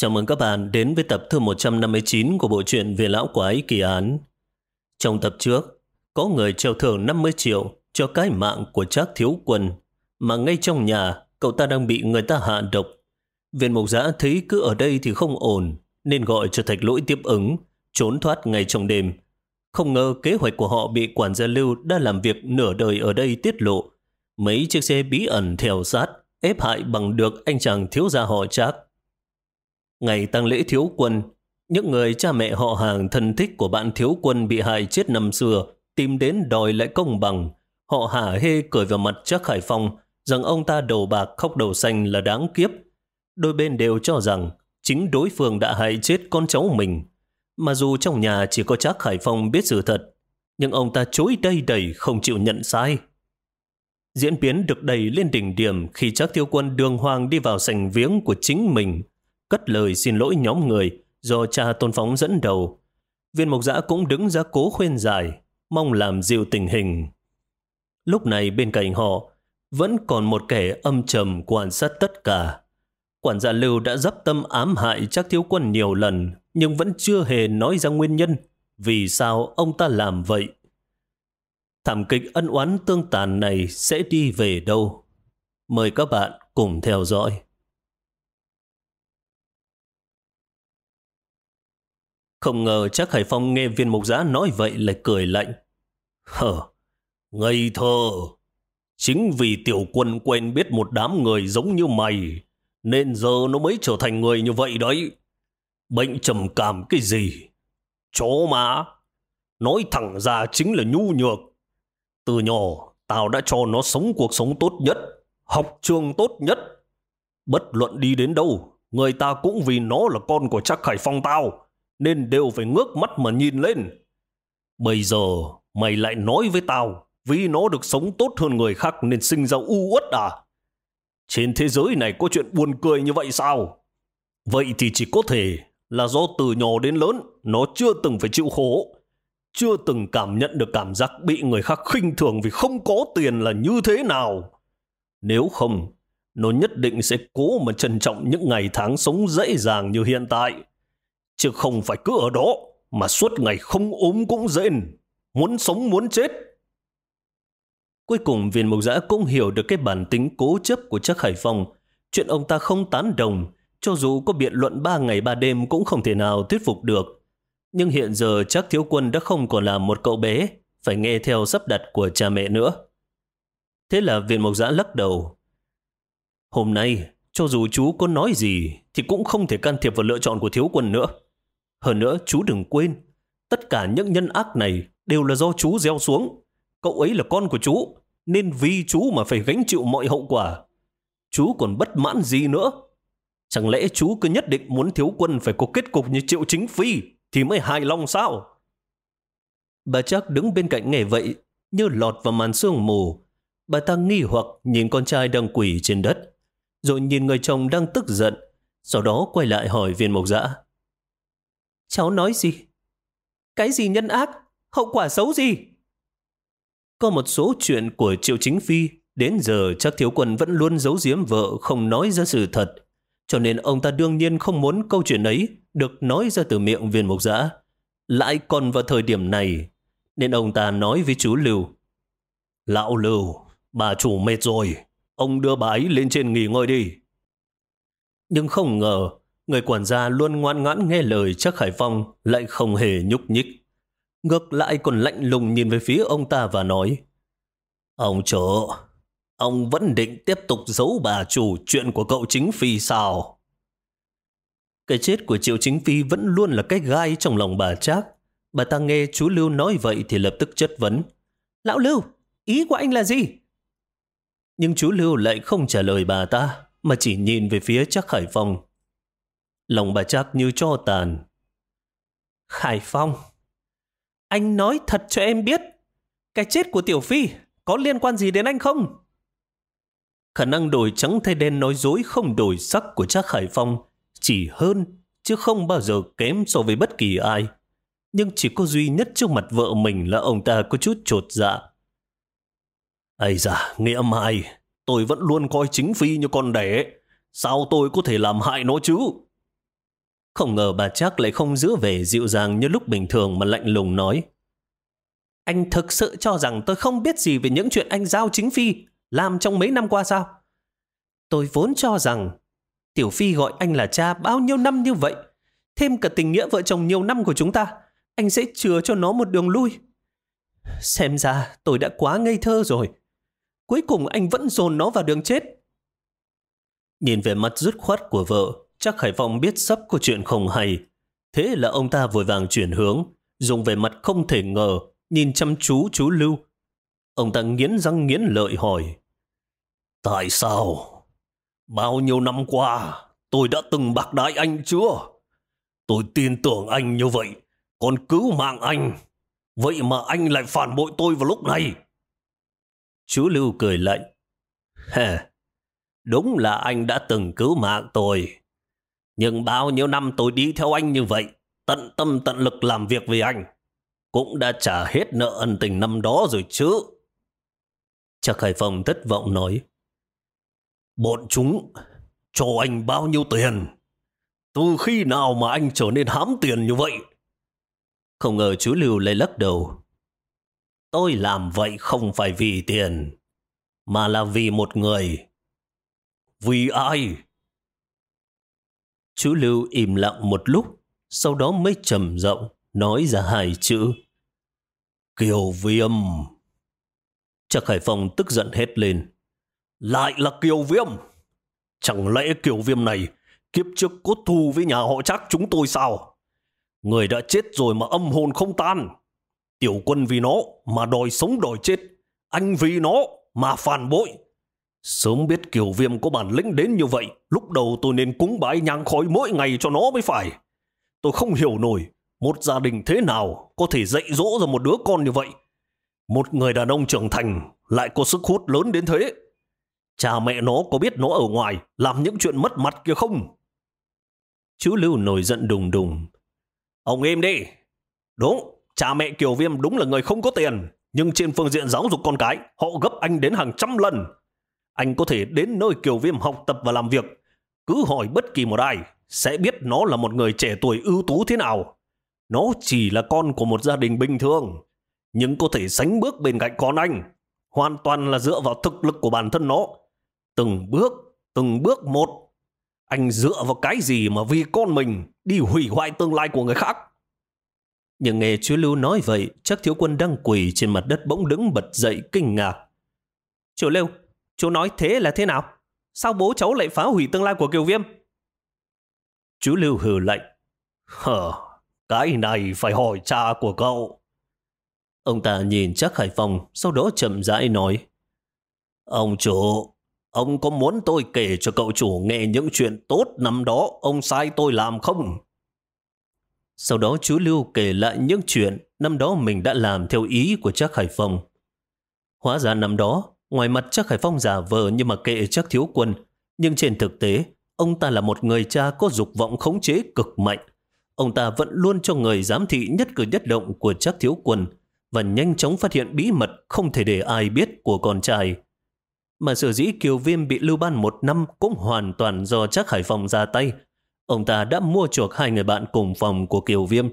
Chào mừng các bạn đến với tập thứ 159 của bộ truyện về lão quái kỳ án. Trong tập trước, có người treo thưởng 50 triệu cho cái mạng của Trác Thiếu Quân, mà ngay trong nhà, cậu ta đang bị người ta hạ độc. Viên mục giã thấy cứ ở đây thì không ổn, nên gọi cho thạch lỗi tiếp ứng, trốn thoát ngay trong đêm. Không ngờ kế hoạch của họ bị quản gia Lưu đã làm việc nửa đời ở đây tiết lộ. Mấy chiếc xe bí ẩn theo sát, ép hại bằng được anh chàng thiếu gia họ Trác. Ngày tăng lễ thiếu quân, những người cha mẹ họ hàng thân thích của bạn thiếu quân bị hại chết năm xưa tìm đến đòi lại công bằng. Họ hả hê cười vào mặt chắc Hải Phong rằng ông ta đầu bạc khóc đầu xanh là đáng kiếp. Đôi bên đều cho rằng chính đối phương đã hại chết con cháu mình. Mà dù trong nhà chỉ có chắc Hải Phong biết sự thật, nhưng ông ta chối đầy đầy không chịu nhận sai. Diễn biến được đẩy lên đỉnh điểm khi chắc thiếu quân đường hoàng đi vào sảnh viếng của chính mình cất lời xin lỗi nhóm người do cha Tôn Phóng dẫn đầu. Viên mộc giã cũng đứng ra cố khuyên giải, mong làm dịu tình hình. Lúc này bên cạnh họ vẫn còn một kẻ âm trầm quan sát tất cả. Quản gia Lưu đã dấp tâm ám hại chắc thiếu quân nhiều lần nhưng vẫn chưa hề nói ra nguyên nhân vì sao ông ta làm vậy. Thảm kịch ân oán tương tàn này sẽ đi về đâu? Mời các bạn cùng theo dõi. Không ngờ chắc Hải Phong nghe viên mục giã nói vậy lại cười lạnh. Hờ, ngây thơ. Chính vì tiểu quân quen biết một đám người giống như mày, nên giờ nó mới trở thành người như vậy đấy. Bệnh trầm cảm cái gì? Chó mà. Nói thẳng ra chính là nhu nhược. Từ nhỏ, tao đã cho nó sống cuộc sống tốt nhất, học trường tốt nhất. Bất luận đi đến đâu, người ta cũng vì nó là con của chắc Hải Phong tao nên đều phải ngước mắt mà nhìn lên. Bây giờ mày lại nói với tao vì nó được sống tốt hơn người khác nên sinh ra u uất à? Trên thế giới này có chuyện buồn cười như vậy sao? Vậy thì chỉ có thể là do từ nhỏ đến lớn nó chưa từng phải chịu khổ, chưa từng cảm nhận được cảm giác bị người khác khinh thường vì không có tiền là như thế nào. Nếu không, nó nhất định sẽ cố mà trân trọng những ngày tháng sống dễ dàng như hiện tại chứ không phải cứ ở đó mà suốt ngày không ốm cũng rên, muốn sống muốn chết. Cuối cùng viên mục giã cũng hiểu được cái bản tính cố chấp của chắc Hải Phong. Chuyện ông ta không tán đồng, cho dù có biện luận ba ngày ba đêm cũng không thể nào thuyết phục được. Nhưng hiện giờ chắc thiếu quân đã không còn là một cậu bé, phải nghe theo sắp đặt của cha mẹ nữa. Thế là viên mộc giã lắc đầu. Hôm nay, cho dù chú có nói gì, thì cũng không thể can thiệp vào lựa chọn của thiếu quân nữa. Hơn nữa, chú đừng quên, tất cả những nhân ác này đều là do chú gieo xuống. Cậu ấy là con của chú, nên vì chú mà phải gánh chịu mọi hậu quả. Chú còn bất mãn gì nữa? Chẳng lẽ chú cứ nhất định muốn thiếu quân phải có kết cục như triệu chính phi thì mới hài lòng sao? Bà chắc đứng bên cạnh nghe vậy như lọt vào màn sương mù. Bà ta nghi hoặc nhìn con trai đang quỷ trên đất, rồi nhìn người chồng đang tức giận, sau đó quay lại hỏi viên mộc dã. Cháu nói gì? Cái gì nhân ác? Hậu quả xấu gì? Có một số chuyện của Triệu Chính Phi đến giờ chắc thiếu quân vẫn luôn giấu giếm vợ không nói ra sự thật. Cho nên ông ta đương nhiên không muốn câu chuyện ấy được nói ra từ miệng viên mục giã. Lại còn vào thời điểm này, nên ông ta nói với chú Lưu. Lão Lưu, bà chủ mệt rồi, ông đưa bà ấy lên trên nghỉ ngơi đi. Nhưng không ngờ, Người quản gia luôn ngoan ngoãn nghe lời chắc Hải Phong lại không hề nhúc nhích. Ngược lại còn lạnh lùng nhìn về phía ông ta và nói Ông chủ, ông vẫn định tiếp tục giấu bà chủ chuyện của cậu chính phi sao? Cái chết của triệu chính phi vẫn luôn là cái gai trong lòng bà Trác. Bà ta nghe chú Lưu nói vậy thì lập tức chất vấn. Lão Lưu, ý của anh là gì? Nhưng chú Lưu lại không trả lời bà ta, mà chỉ nhìn về phía chắc Hải Phong Lòng bà chắc như cho tàn. Khải Phong, anh nói thật cho em biết, cái chết của Tiểu Phi có liên quan gì đến anh không? Khả năng đổi trắng thay đen nói dối không đổi sắc của Trác Khải Phong chỉ hơn chứ không bao giờ kém so với bất kỳ ai. Nhưng chỉ có duy nhất trước mặt vợ mình là ông ta có chút trột dạ. Ây da, nghĩa mai, tôi vẫn luôn coi chính Phi như con đẻ. Sao tôi có thể làm hại nó chứ? Không ngờ bà chắc lại không giữ vẻ dịu dàng như lúc bình thường mà lạnh lùng nói. Anh thực sự cho rằng tôi không biết gì về những chuyện anh giao chính phi làm trong mấy năm qua sao? Tôi vốn cho rằng Tiểu Phi gọi anh là cha bao nhiêu năm như vậy, thêm cả tình nghĩa vợ chồng nhiều năm của chúng ta, anh sẽ chừa cho nó một đường lui. Xem ra tôi đã quá ngây thơ rồi. Cuối cùng anh vẫn dồn nó vào đường chết. Nhìn về mặt dứt khoát của vợ, chắc hải Phong biết sắp có chuyện không hay. Thế là ông ta vội vàng chuyển hướng, dùng về mặt không thể ngờ, nhìn chăm chú chú Lưu. Ông ta nghiến răng nghiến lợi hỏi. Tại sao? Bao nhiêu năm qua, tôi đã từng bạc đái anh chưa? Tôi tin tưởng anh như vậy, còn cứu mạng anh. Vậy mà anh lại phản bội tôi vào lúc này. Chú Lưu cười lạnh. Hề, đúng là anh đã từng cứu mạng tôi. Nhưng bao nhiêu năm tôi đi theo anh như vậy, tận tâm tận lực làm việc vì anh, cũng đã trả hết nợ ân tình năm đó rồi chứ. Chắc Hải Phong thất vọng nói. Bọn chúng cho anh bao nhiêu tiền? Từ khi nào mà anh trở nên hám tiền như vậy? Không ngờ chú Lưu lại lắc đầu. Tôi làm vậy không phải vì tiền, mà là vì một người. Vì ai? Chú Lưu im lặng một lúc, sau đó mới trầm rộng, nói ra hai chữ. Kiều Viêm. Chắc Hải Phong tức giận hết lên. Lại là Kiều Viêm. Chẳng lẽ Kiều Viêm này kiếp trước có thù với nhà họ chắc chúng tôi sao? Người đã chết rồi mà âm hồn không tan. Tiểu quân vì nó mà đòi sống đòi chết. Anh vì nó mà phản bội. Sớm biết Kiều Viêm có bản lĩnh đến như vậy, lúc đầu tôi nên cúng bái nhang khói mỗi ngày cho nó mới phải. Tôi không hiểu nổi, một gia đình thế nào có thể dạy dỗ ra một đứa con như vậy. Một người đàn ông trưởng thành lại có sức hút lớn đến thế. Cha mẹ nó có biết nó ở ngoài làm những chuyện mất mặt kia không? Chú Lưu nổi giận đùng đùng. Ông im đi. Đúng, cha mẹ Kiều Viêm đúng là người không có tiền. Nhưng trên phương diện giáo dục con cái, họ gấp anh đến hàng trăm lần. Anh có thể đến nơi Kiều Viêm học tập và làm việc. Cứ hỏi bất kỳ một ai, sẽ biết nó là một người trẻ tuổi ưu tú thế nào. Nó chỉ là con của một gia đình bình thường, nhưng có thể sánh bước bên cạnh con anh. Hoàn toàn là dựa vào thực lực của bản thân nó Từng bước, từng bước một. Anh dựa vào cái gì mà vì con mình đi hủy hoại tương lai của người khác? Nhưng nghe chú Lưu nói vậy, chắc thiếu quân đang quỳ trên mặt đất bỗng đứng bật dậy kinh ngạc. Chú Lưu, chú nói thế là thế nào? Sao bố cháu lại phá hủy tương lai của Kiều Viêm? Chú Lưu hừ lạnh. Hờ, cái này phải hỏi cha của cậu. Ông ta nhìn chắc Hải Phong, sau đó chậm rãi nói. Ông chủ, Ông có muốn tôi kể cho cậu chủ nghe những chuyện tốt năm đó ông sai tôi làm không? Sau đó chú Lưu kể lại những chuyện năm đó mình đã làm theo ý của Trác Hải Phong. Hóa ra năm đó, ngoài mặt chắc Hải Phong giả vờ như mà kệ chắc Thiếu Quân, nhưng trên thực tế, ông ta là một người cha có dục vọng khống chế cực mạnh. Ông ta vẫn luôn cho người giám thị nhất cử nhất động của chắc Thiếu Quân và nhanh chóng phát hiện bí mật không thể để ai biết của con trai. Mà sở dĩ Kiều Viêm bị lưu ban một năm cũng hoàn toàn do chắc Hải phong ra tay. Ông ta đã mua chuộc hai người bạn cùng phòng của Kiều Viêm.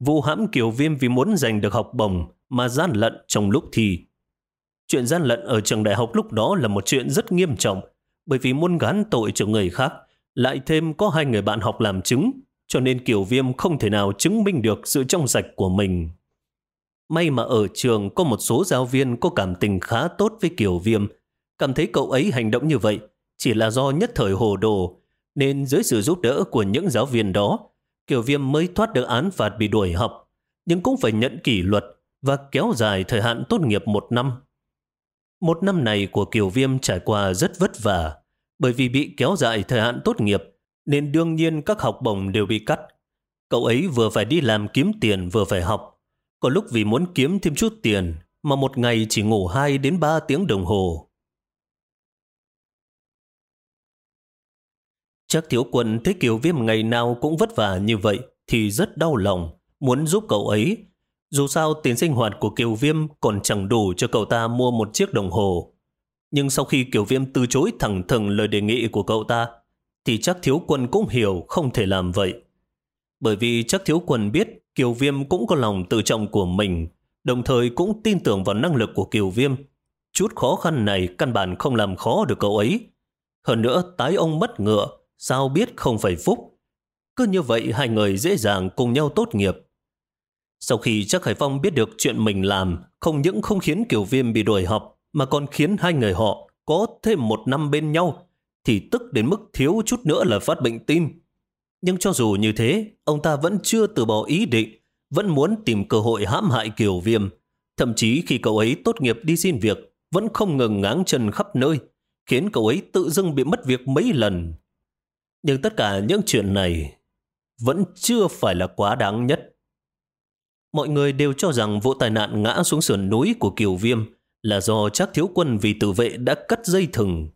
Vụ hãm Kiều Viêm vì muốn giành được học bổng mà gian lận trong lúc thi. Chuyện gian lận ở trường đại học lúc đó là một chuyện rất nghiêm trọng bởi vì muốn gán tội cho người khác lại thêm có hai người bạn học làm chứng cho nên Kiều Viêm không thể nào chứng minh được sự trong sạch của mình. May mà ở trường có một số giáo viên có cảm tình khá tốt với Kiều Viêm cảm thấy cậu ấy hành động như vậy chỉ là do nhất thời hồ đồ, nên dưới sự giúp đỡ của những giáo viên đó, Kiều Viêm mới thoát được án phạt bị đuổi học, nhưng cũng phải nhận kỷ luật và kéo dài thời hạn tốt nghiệp một năm. Một năm này của Kiều Viêm trải qua rất vất vả, bởi vì bị kéo dài thời hạn tốt nghiệp, nên đương nhiên các học bổng đều bị cắt. Cậu ấy vừa phải đi làm kiếm tiền vừa phải học, có lúc vì muốn kiếm thêm chút tiền mà một ngày chỉ ngủ 2 đến 3 tiếng đồng hồ. Chắc thiếu quân thấy Kiều Viêm ngày nào cũng vất vả như vậy thì rất đau lòng, muốn giúp cậu ấy. Dù sao tiền sinh hoạt của Kiều Viêm còn chẳng đủ cho cậu ta mua một chiếc đồng hồ. Nhưng sau khi Kiều Viêm từ chối thẳng thừng lời đề nghị của cậu ta, thì chắc thiếu quân cũng hiểu không thể làm vậy. Bởi vì chắc thiếu quân biết Kiều Viêm cũng có lòng tự trọng của mình, đồng thời cũng tin tưởng vào năng lực của Kiều Viêm. Chút khó khăn này căn bản không làm khó được cậu ấy. Hơn nữa, tái ông mất ngựa, sao biết không phải phúc. Cứ như vậy hai người dễ dàng cùng nhau tốt nghiệp. Sau khi chắc Hải Phong biết được chuyện mình làm, không những không khiến Kiều Viêm bị đuổi học, mà còn khiến hai người họ có thêm một năm bên nhau, thì tức đến mức thiếu chút nữa là phát bệnh tim. Nhưng cho dù như thế, ông ta vẫn chưa từ bỏ ý định, vẫn muốn tìm cơ hội hãm hại Kiều Viêm. Thậm chí khi cậu ấy tốt nghiệp đi xin việc, vẫn không ngừng ngáng chân khắp nơi, khiến cậu ấy tự dưng bị mất việc mấy lần. Nhưng tất cả những chuyện này vẫn chưa phải là quá đáng nhất. Mọi người đều cho rằng vụ tai nạn ngã xuống sườn núi của Kiều Viêm là do chắc thiếu quân vì tự vệ đã cắt dây thừng.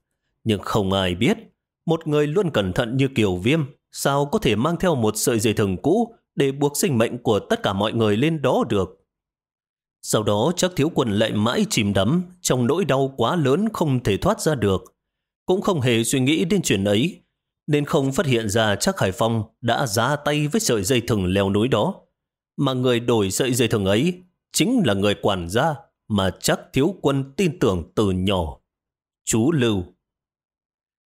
Nhưng không ai biết, một người luôn cẩn thận như Kiều Viêm sao có thể mang theo một sợi dây thừng cũ để buộc sinh mệnh của tất cả mọi người lên đó được. Sau đó chắc thiếu quân lại mãi chìm đắm trong nỗi đau quá lớn không thể thoát ra được. Cũng không hề suy nghĩ đến chuyện ấy, nên không phát hiện ra chắc Hải Phong đã ra tay với sợi dây thừng leo núi đó. Mà người đổi sợi dây thừng ấy chính là người quản gia mà chắc thiếu quân tin tưởng từ nhỏ. Chú Lưu.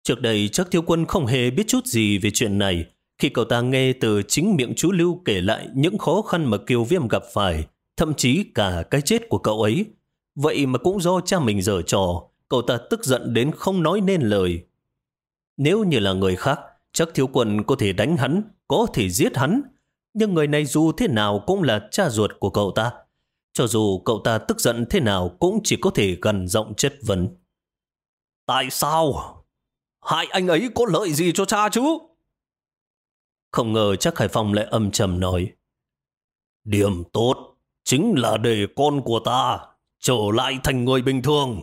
Trước đây chắc thiếu quân không hề biết chút gì về chuyện này. Khi cậu ta nghe từ chính miệng chú Lưu kể lại những khó khăn mà Kiều Viêm gặp phải, thậm chí cả cái chết của cậu ấy. Vậy mà cũng do cha mình dở trò, cậu ta tức giận đến không nói nên lời. Nếu như là người khác, chắc thiếu quân có thể đánh hắn, có thể giết hắn. Nhưng người này dù thế nào cũng là cha ruột của cậu ta. Cho dù cậu ta tức giận thế nào cũng chỉ có thể gần giọng chất vấn. Tại sao? Hai anh ấy có lợi gì cho cha chứ? Không ngờ chắc Hải Phong lại âm trầm nói. Điểm tốt chính là để con của ta trở lại thành người bình thường.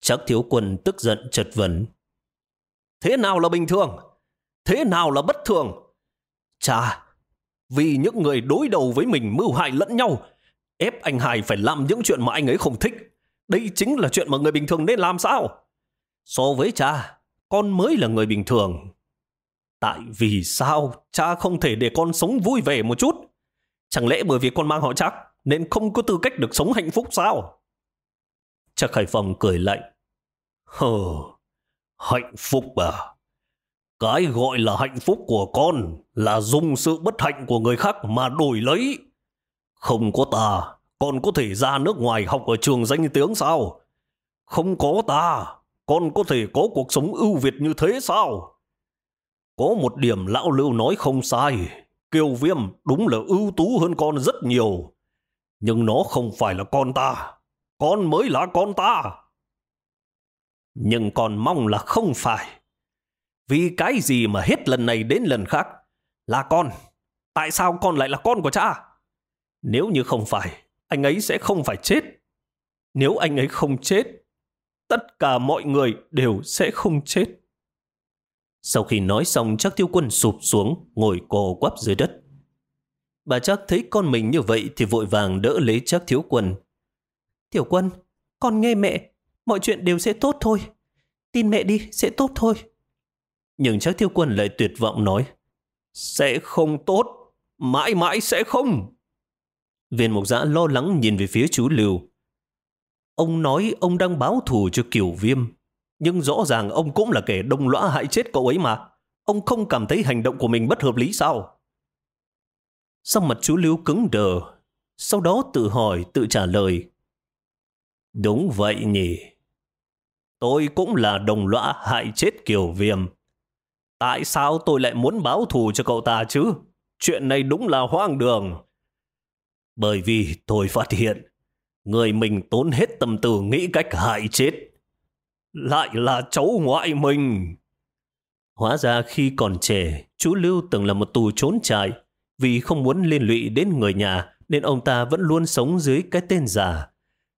Chắc thiếu quân tức giận chật vấn. Thế nào là bình thường? Thế nào là bất thường? Cha, vì những người đối đầu với mình mưu hại lẫn nhau, ép anh Hải phải làm những chuyện mà anh ấy không thích. Đây chính là chuyện mà người bình thường nên làm sao? So với cha, con mới là người bình thường. Tại vì sao cha không thể để con sống vui vẻ một chút? Chẳng lẽ bởi vì con mang họ chắc nên không có tư cách được sống hạnh phúc sao? Chắc Hải Phong cười lạnh. Hờ, hạnh phúc à? Cái gọi là hạnh phúc của con là dùng sự bất hạnh của người khác mà đổi lấy. Không có ta, con có thể ra nước ngoài học ở trường danh tiếng sao? Không có ta, con có thể có cuộc sống ưu việt như thế sao? Có một điểm lão lưu nói không sai. Kiều Viêm đúng là ưu tú hơn con rất nhiều. Nhưng nó không phải là con ta. Con mới là con ta. Nhưng con mong là không phải. Vì cái gì mà hết lần này đến lần khác là con. Tại sao con lại là con của cha? Nếu như không phải, anh ấy sẽ không phải chết. Nếu anh ấy không chết, tất cả mọi người đều sẽ không chết. Sau khi nói xong chắc tiêu quân sụp xuống, ngồi cò quắp dưới đất. Bà chắc thấy con mình như vậy thì vội vàng đỡ lấy chắc thiếu quân. Tiểu quân, con nghe mẹ, mọi chuyện đều sẽ tốt thôi. Tin mẹ đi, sẽ tốt thôi. Nhưng chắc thiếu quân lại tuyệt vọng nói, sẽ không tốt, mãi mãi sẽ không. Viên mục giã lo lắng nhìn về phía chú Lưu. Ông nói ông đang báo thù cho kiểu viêm, nhưng rõ ràng ông cũng là kẻ đông lõa hại chết cậu ấy mà. Ông không cảm thấy hành động của mình bất hợp lý sao? Sau mặt chú Lưu cứng đờ, sau đó tự hỏi, tự trả lời. Đúng vậy nhỉ. Tôi cũng là đồng lõa hại chết Kiều Viêm. Tại sao tôi lại muốn báo thù cho cậu ta chứ? Chuyện này đúng là hoang đường. Bởi vì tôi phát hiện, người mình tốn hết tâm tư nghĩ cách hại chết lại là cháu ngoại mình. Hóa ra khi còn trẻ, chú Lưu từng là một tù trốn trại. Vì không muốn liên lụy đến người nhà, nên ông ta vẫn luôn sống dưới cái tên giả.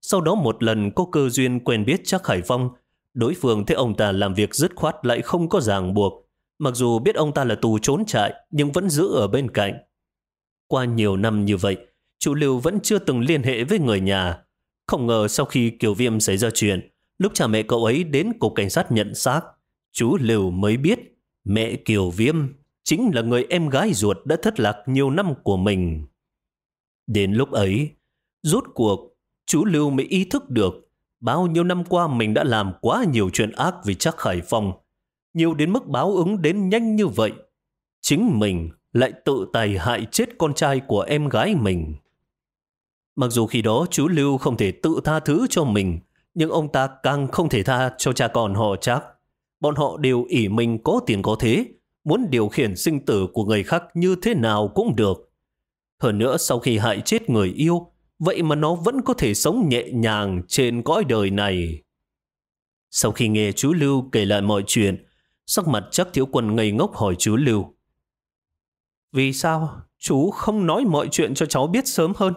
Sau đó một lần có cơ duyên quen biết chắc Hải Phong, đối phương thấy ông ta làm việc dứt khoát lại không có ràng buộc. Mặc dù biết ông ta là tù trốn trại, nhưng vẫn giữ ở bên cạnh. Qua nhiều năm như vậy, chú Lưu vẫn chưa từng liên hệ với người nhà. Không ngờ sau khi Kiều Viêm xảy ra chuyện, Lúc cha mẹ cậu ấy đến cục cảnh sát nhận xác, chú Lưu mới biết mẹ Kiều Viêm chính là người em gái ruột đã thất lạc nhiều năm của mình. Đến lúc ấy, rốt cuộc, chú Lưu mới ý thức được bao nhiêu năm qua mình đã làm quá nhiều chuyện ác vì chắc Khải Phong. Nhiều đến mức báo ứng đến nhanh như vậy. Chính mình lại tự tài hại chết con trai của em gái mình. Mặc dù khi đó chú Lưu không thể tự tha thứ cho mình, nhưng ông ta càng không thể tha cho cha con họ chắc. Bọn họ đều ỷ mình có tiền có thế, muốn điều khiển sinh tử của người khác như thế nào cũng được. Hơn nữa sau khi hại chết người yêu, vậy mà nó vẫn có thể sống nhẹ nhàng trên cõi đời này. Sau khi nghe chú Lưu kể lại mọi chuyện, sắc mặt chắc thiếu quân ngây ngốc hỏi chú Lưu. Vì sao chú không nói mọi chuyện cho cháu biết sớm hơn?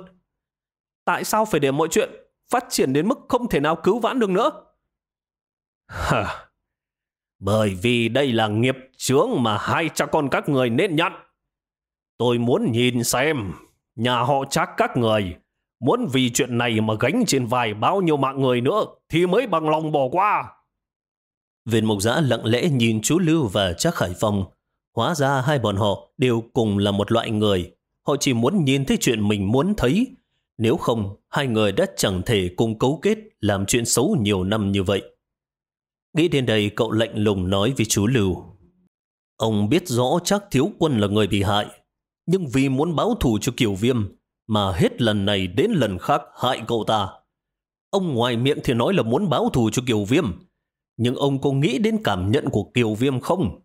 Tại sao phải để mọi chuyện phát triển đến mức không thể nào cứu vãn được nữa? Hả? Bởi vì đây là nghiệp chướng mà hai cha con các người nên nhận. Tôi muốn nhìn xem nhà họ chắc các người muốn vì chuyện này mà gánh trên vai bao nhiêu mạng người nữa thì mới bằng lòng bỏ qua. Viên mục giã lặng lẽ nhìn chú Lưu và chắc Khải Phong. Hóa ra hai bọn họ đều cùng là một loại người. Họ chỉ muốn nhìn thấy chuyện mình muốn thấy. Nếu không, hai người đã chẳng thể cùng cấu kết làm chuyện xấu nhiều năm như vậy. Nghĩ đến đây cậu lạnh lùng nói với chú Lưu. Ông biết rõ chắc thiếu quân là người bị hại, nhưng vì muốn báo thù cho Kiều Viêm mà hết lần này đến lần khác hại cậu ta. Ông ngoài miệng thì nói là muốn báo thù cho Kiều Viêm, nhưng ông có nghĩ đến cảm nhận của Kiều Viêm không?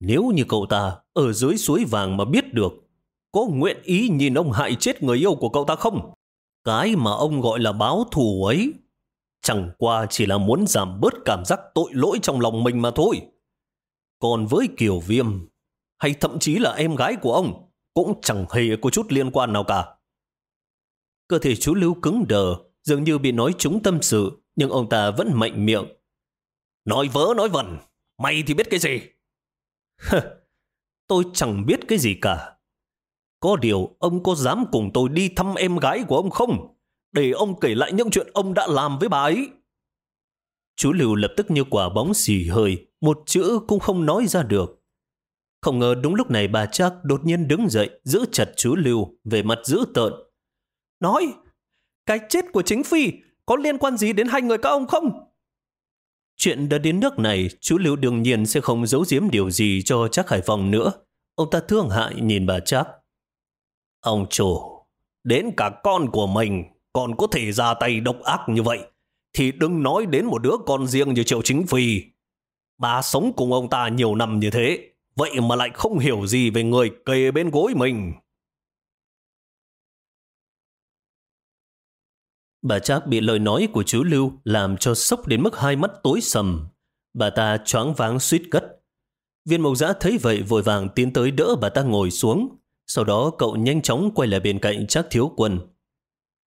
Nếu như cậu ta ở dưới suối vàng mà biết được, có nguyện ý nhìn ông hại chết người yêu của cậu ta không? Cái mà ông gọi là báo thù ấy Chẳng qua chỉ là muốn giảm bớt cảm giác tội lỗi trong lòng mình mà thôi. Còn với Kiều Viêm, hay thậm chí là em gái của ông, cũng chẳng hề có chút liên quan nào cả. Cơ thể chú Lưu cứng đờ, dường như bị nói trúng tâm sự, nhưng ông ta vẫn mạnh miệng. Nói vớ nói vẩn, mày thì biết cái gì? tôi chẳng biết cái gì cả. Có điều, ông có dám cùng tôi đi thăm em gái của ông không? để ông kể lại những chuyện ông đã làm với bà ấy. Chú Lưu lập tức như quả bóng xì hơi, một chữ cũng không nói ra được. Không ngờ đúng lúc này bà Trác đột nhiên đứng dậy, giữ chặt chú Lưu về mặt dữ tợn. Nói, cái chết của chính Phi có liên quan gì đến hai người các ông không? Chuyện đã đến nước này, chú Lưu đương nhiên sẽ không giấu giếm điều gì cho Trác Hải Phòng nữa. Ông ta thương hại nhìn bà Trác. Ông chủ, đến cả con của mình còn có thể ra tay độc ác như vậy, thì đừng nói đến một đứa con riêng như Triệu Chính Phi. Bà sống cùng ông ta nhiều năm như thế, vậy mà lại không hiểu gì về người kề bên gối mình. Bà Trác bị lời nói của chú Lưu làm cho sốc đến mức hai mắt tối sầm. Bà ta choáng váng suýt cất. Viên mộc giã thấy vậy vội vàng tiến tới đỡ bà ta ngồi xuống. Sau đó cậu nhanh chóng quay lại bên cạnh Trác Thiếu Quân.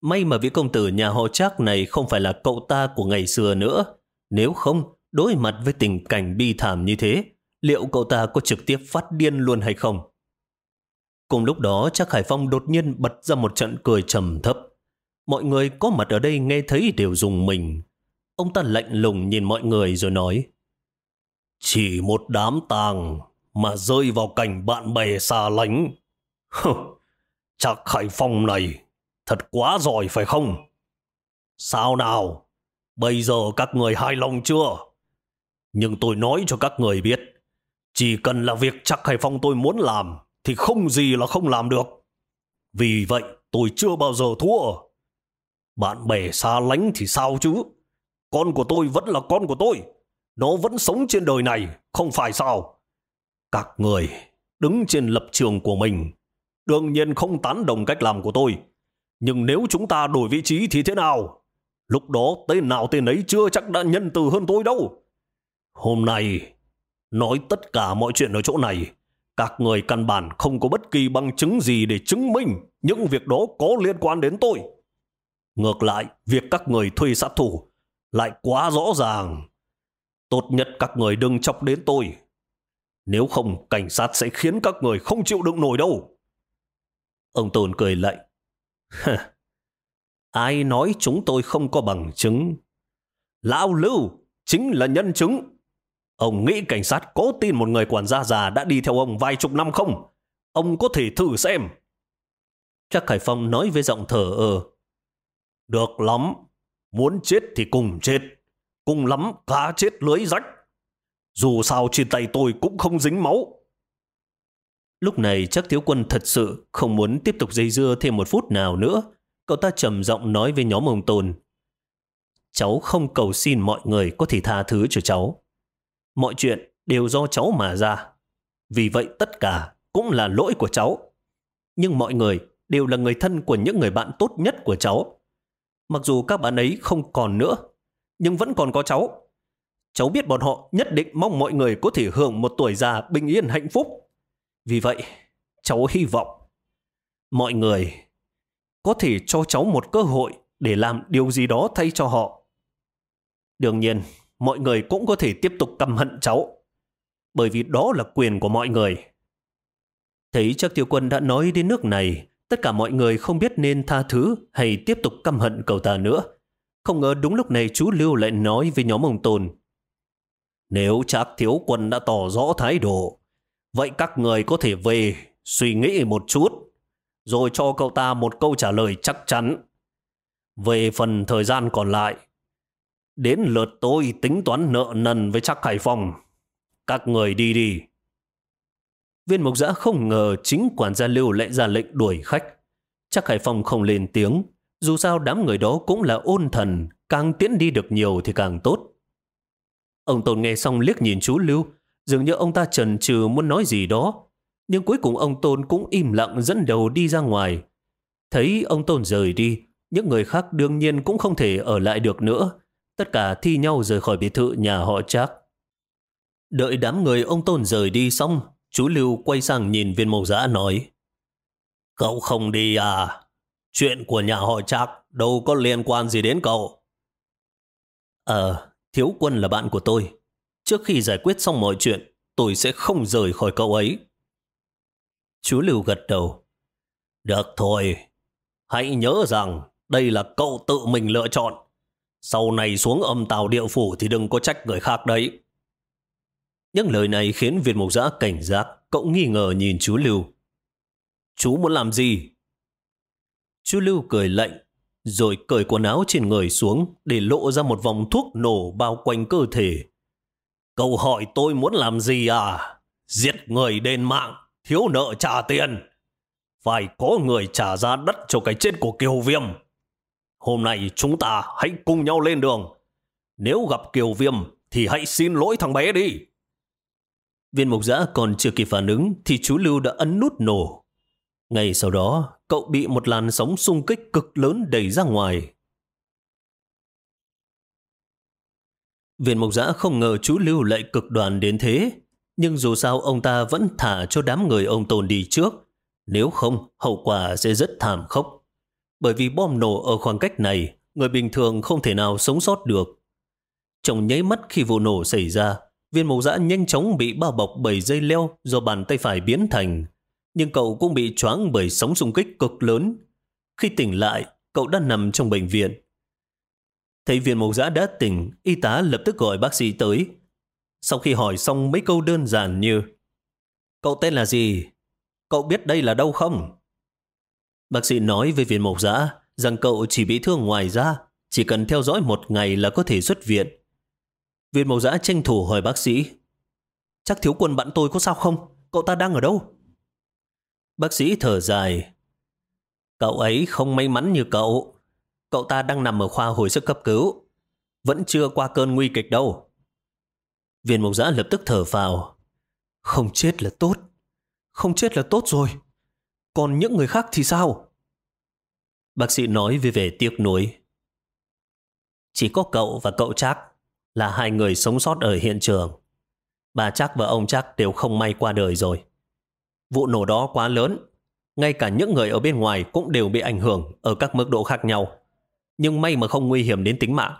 May mà vị công tử nhà họ Trác này không phải là cậu ta của ngày xưa nữa. Nếu không, đối mặt với tình cảnh bi thảm như thế, liệu cậu ta có trực tiếp phát điên luôn hay không? Cùng lúc đó, Trác Hải Phong đột nhiên bật ra một trận cười trầm thấp. Mọi người có mặt ở đây nghe thấy đều dùng mình. Ông ta lạnh lùng nhìn mọi người rồi nói Chỉ một đám tàng mà rơi vào cảnh bạn bè xa lánh. Chắc khải Phong này Thật quá giỏi phải không? Sao nào? Bây giờ các người hài lòng chưa? Nhưng tôi nói cho các người biết, chỉ cần là việc chắc khải Phong tôi muốn làm, thì không gì là không làm được. Vì vậy, tôi chưa bao giờ thua. Bạn bè xa lánh thì sao chứ? Con của tôi vẫn là con của tôi. Nó vẫn sống trên đời này, không phải sao? Các người đứng trên lập trường của mình, đương nhiên không tán đồng cách làm của tôi. Nhưng nếu chúng ta đổi vị trí thì thế nào? Lúc đó tên nào tên ấy chưa chắc đã nhân từ hơn tôi đâu. Hôm nay, nói tất cả mọi chuyện ở chỗ này, các người căn bản không có bất kỳ bằng chứng gì để chứng minh những việc đó có liên quan đến tôi. Ngược lại, việc các người thuê sát thủ lại quá rõ ràng. Tốt nhất các người đừng chọc đến tôi. Nếu không, cảnh sát sẽ khiến các người không chịu đựng nổi đâu. Ông Tôn cười lạnh. Ai nói chúng tôi không có bằng chứng? Lão Lưu chính là nhân chứng. Ông nghĩ cảnh sát có tin một người quản gia già đã đi theo ông vài chục năm không? Ông có thể thử xem. Chắc Khải Phong nói với giọng thở ờ. Được lắm. Muốn chết thì cùng chết. Cùng lắm cá chết lưới rách. Dù sao trên tay tôi cũng không dính máu. Lúc này chắc thiếu quân thật sự không muốn tiếp tục dây dưa thêm một phút nào nữa. Cậu ta trầm giọng nói với nhóm ông Tôn. Cháu không cầu xin mọi người có thể tha thứ cho cháu. Mọi chuyện đều do cháu mà ra. Vì vậy tất cả cũng là lỗi của cháu. Nhưng mọi người đều là người thân của những người bạn tốt nhất của cháu. Mặc dù các bạn ấy không còn nữa, nhưng vẫn còn có cháu. Cháu biết bọn họ nhất định mong mọi người có thể hưởng một tuổi già bình yên hạnh phúc. Vì vậy, cháu hy vọng mọi người có thể cho cháu một cơ hội để làm điều gì đó thay cho họ. Đương nhiên, mọi người cũng có thể tiếp tục căm hận cháu, bởi vì đó là quyền của mọi người. Thấy chắc tiêu quân đã nói đến nước này, tất cả mọi người không biết nên tha thứ hay tiếp tục căm hận cậu ta nữa. Không ngờ đúng lúc này chú Lưu lại nói với nhóm ông Tôn. Nếu chắc thiếu quân đã tỏ rõ thái độ, vậy các người có thể về suy nghĩ một chút, rồi cho cậu ta một câu trả lời chắc chắn. Về phần thời gian còn lại, đến lượt tôi tính toán nợ nần với chắc Hải Phòng. Các người đi đi. Viên mục giã không ngờ chính quản gia lưu lại ra lệnh đuổi khách. Chắc Hải Phong không lên tiếng. Dù sao đám người đó cũng là ôn thần, càng tiễn đi được nhiều thì càng tốt. Ông Tôn nghe xong liếc nhìn chú Lưu, dường như ông ta chần chừ muốn nói gì đó. Nhưng cuối cùng ông Tôn cũng im lặng dẫn đầu đi ra ngoài. Thấy ông Tôn rời đi, những người khác đương nhiên cũng không thể ở lại được nữa. Tất cả thi nhau rời khỏi biệt thự nhà họ Trác. Đợi đám người ông Tôn rời đi xong, Chú Lưu quay sang nhìn viên mộc giã nói Cậu không đi à? Chuyện của nhà họ chắc đâu có liên quan gì đến cậu. Ờ, thiếu quân là bạn của tôi. Trước khi giải quyết xong mọi chuyện, tôi sẽ không rời khỏi cậu ấy. Chú Lưu gật đầu. Được thôi, hãy nhớ rằng đây là cậu tự mình lựa chọn. Sau này xuống âm tàu địa phủ thì đừng có trách người khác đấy. Những lời này khiến Việt Mộc Giã cảnh giác, cậu nghi ngờ nhìn chú Lưu. Chú muốn làm gì? Chú Lưu cười lạnh, rồi cởi quần áo trên người xuống để lộ ra một vòng thuốc nổ bao quanh cơ thể. Cậu hỏi tôi muốn làm gì à? Giết người đền mạng, thiếu nợ trả tiền. Phải có người trả giá đất cho cái chết của Kiều Viêm. Hôm nay chúng ta hãy cùng nhau lên đường. Nếu gặp Kiều Viêm thì hãy xin lỗi thằng bé đi. Viên mục giã còn chưa kịp phản ứng thì chú Lưu đã ấn nút nổ. Ngay sau đó, cậu bị một làn sóng xung kích cực lớn đẩy ra ngoài. Viên mục giã không ngờ chú Lưu lại cực đoàn đến thế, nhưng dù sao ông ta vẫn thả cho đám người ông tồn đi trước. Nếu không, hậu quả sẽ rất thảm khốc. Bởi vì bom nổ ở khoảng cách này, người bình thường không thể nào sống sót được. Trong nháy mắt khi vụ nổ xảy ra, Viên mộc dã nhanh chóng bị bao bọc bởi dây leo do bàn tay phải biến thành. Nhưng cậu cũng bị choáng bởi sóng xung kích cực lớn. Khi tỉnh lại, cậu đã nằm trong bệnh viện. Thấy viên mộc dã đã tỉnh, y tá lập tức gọi bác sĩ tới. Sau khi hỏi xong mấy câu đơn giản như Cậu tên là gì? Cậu biết đây là đâu không? Bác sĩ nói với viên mộc dã rằng cậu chỉ bị thương ngoài da, chỉ cần theo dõi một ngày là có thể xuất viện. Viên màu giã tranh thủ hỏi bác sĩ. Chắc thiếu quân bạn tôi có sao không? Cậu ta đang ở đâu? Bác sĩ thở dài. Cậu ấy không may mắn như cậu. Cậu ta đang nằm ở khoa hồi sức cấp cứu. Vẫn chưa qua cơn nguy kịch đâu. Viên mộc giã lập tức thở vào. Không chết là tốt. Không chết là tốt rồi. Còn những người khác thì sao? Bác sĩ nói về vẻ tiếc nuối. Chỉ có cậu và cậu chắc là hai người sống sót ở hiện trường. Bà chắc và ông chắc đều không may qua đời rồi. Vụ nổ đó quá lớn, ngay cả những người ở bên ngoài cũng đều bị ảnh hưởng ở các mức độ khác nhau. Nhưng may mà không nguy hiểm đến tính mạng.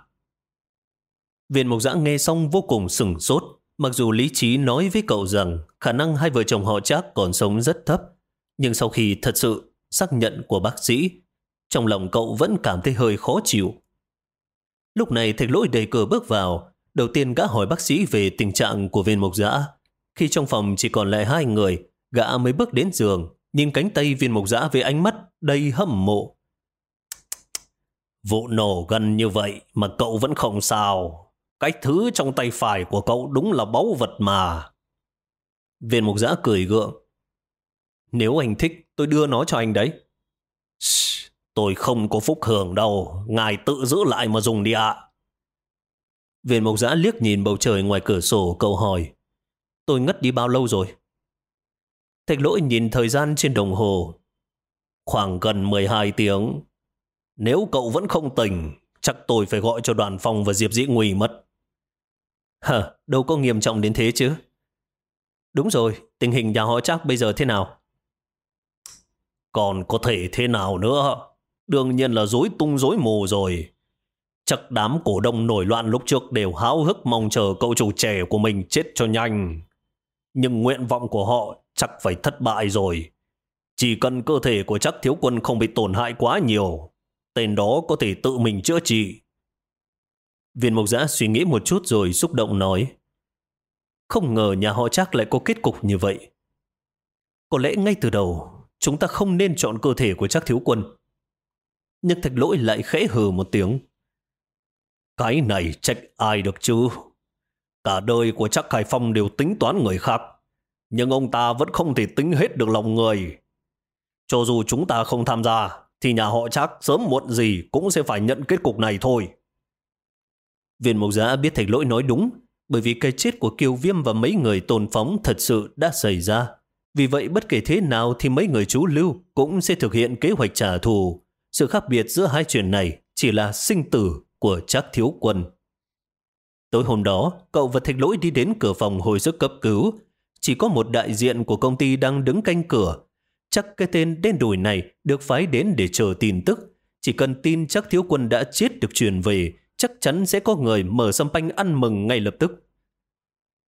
Viên mục giã nghe xong vô cùng sừng sốt, mặc dù lý trí nói với cậu rằng khả năng hai vợ chồng họ chắc còn sống rất thấp. Nhưng sau khi thật sự xác nhận của bác sĩ, trong lòng cậu vẫn cảm thấy hơi khó chịu. Lúc này thạch lỗi đầy cửa bước vào, đầu tiên gã hỏi bác sĩ về tình trạng của viên mộc giã. Khi trong phòng chỉ còn lại hai người, gã mới bước đến giường, nhìn cánh tay viên mộc giã với ánh mắt đầy hâm mộ. Vụ nổ gần như vậy mà cậu vẫn không sao. Cái thứ trong tay phải của cậu đúng là báu vật mà. Viên mục giã cười gượng. Nếu anh thích, tôi đưa nó cho anh đấy. Shhh tôi không có phúc hưởng đâu. Ngài tự giữ lại mà dùng đi ạ. Viên mộc giã liếc nhìn bầu trời ngoài cửa sổ câu hỏi. Tôi ngất đi bao lâu rồi? Thạch lỗi nhìn thời gian trên đồng hồ. Khoảng gần 12 tiếng. Nếu cậu vẫn không tỉnh, chắc tôi phải gọi cho đoàn phòng và Diệp Dĩ Nguy mất. Hờ, đâu có nghiêm trọng đến thế chứ. Đúng rồi, tình hình nhà họ chắc bây giờ thế nào? Còn có thể thế nào nữa? Đương nhiên là dối tung dối mù rồi. Chắc đám cổ đông nổi loạn lúc trước đều háo hức mong chờ cậu chủ trẻ của mình chết cho nhanh. Nhưng nguyện vọng của họ chắc phải thất bại rồi. Chỉ cần cơ thể của chắc thiếu quân không bị tổn hại quá nhiều, tên đó có thể tự mình chữa trị. Viên mộc giã suy nghĩ một chút rồi xúc động nói. Không ngờ nhà họ chắc lại có kết cục như vậy. Có lẽ ngay từ đầu, chúng ta không nên chọn cơ thể của chắc thiếu quân. Nhưng thạch lỗi lại khẽ hừ một tiếng. Cái này trách ai được chứ? Cả đời của chắc Hải Phong đều tính toán người khác. Nhưng ông ta vẫn không thể tính hết được lòng người. Cho dù chúng ta không tham gia, thì nhà họ chắc sớm muộn gì cũng sẽ phải nhận kết cục này thôi. Viên mộc giã biết thạch lỗi nói đúng, bởi vì cái chết của Kiều Viêm và mấy người tôn phóng thật sự đã xảy ra. Vì vậy bất kể thế nào thì mấy người chú lưu cũng sẽ thực hiện kế hoạch trả thù. Sự khác biệt giữa hai chuyện này chỉ là sinh tử của Trác Thiếu Quân. Tối hôm đó, cậu và Thạch Lỗi đi đến cửa phòng hồi sức cấp cứu. Chỉ có một đại diện của công ty đang đứng canh cửa. Chắc cái tên đen đùi này được phái đến để chờ tin tức. Chỉ cần tin chắc Thiếu Quân đã chết được truyền về, chắc chắn sẽ có người mở sâm panh ăn mừng ngay lập tức.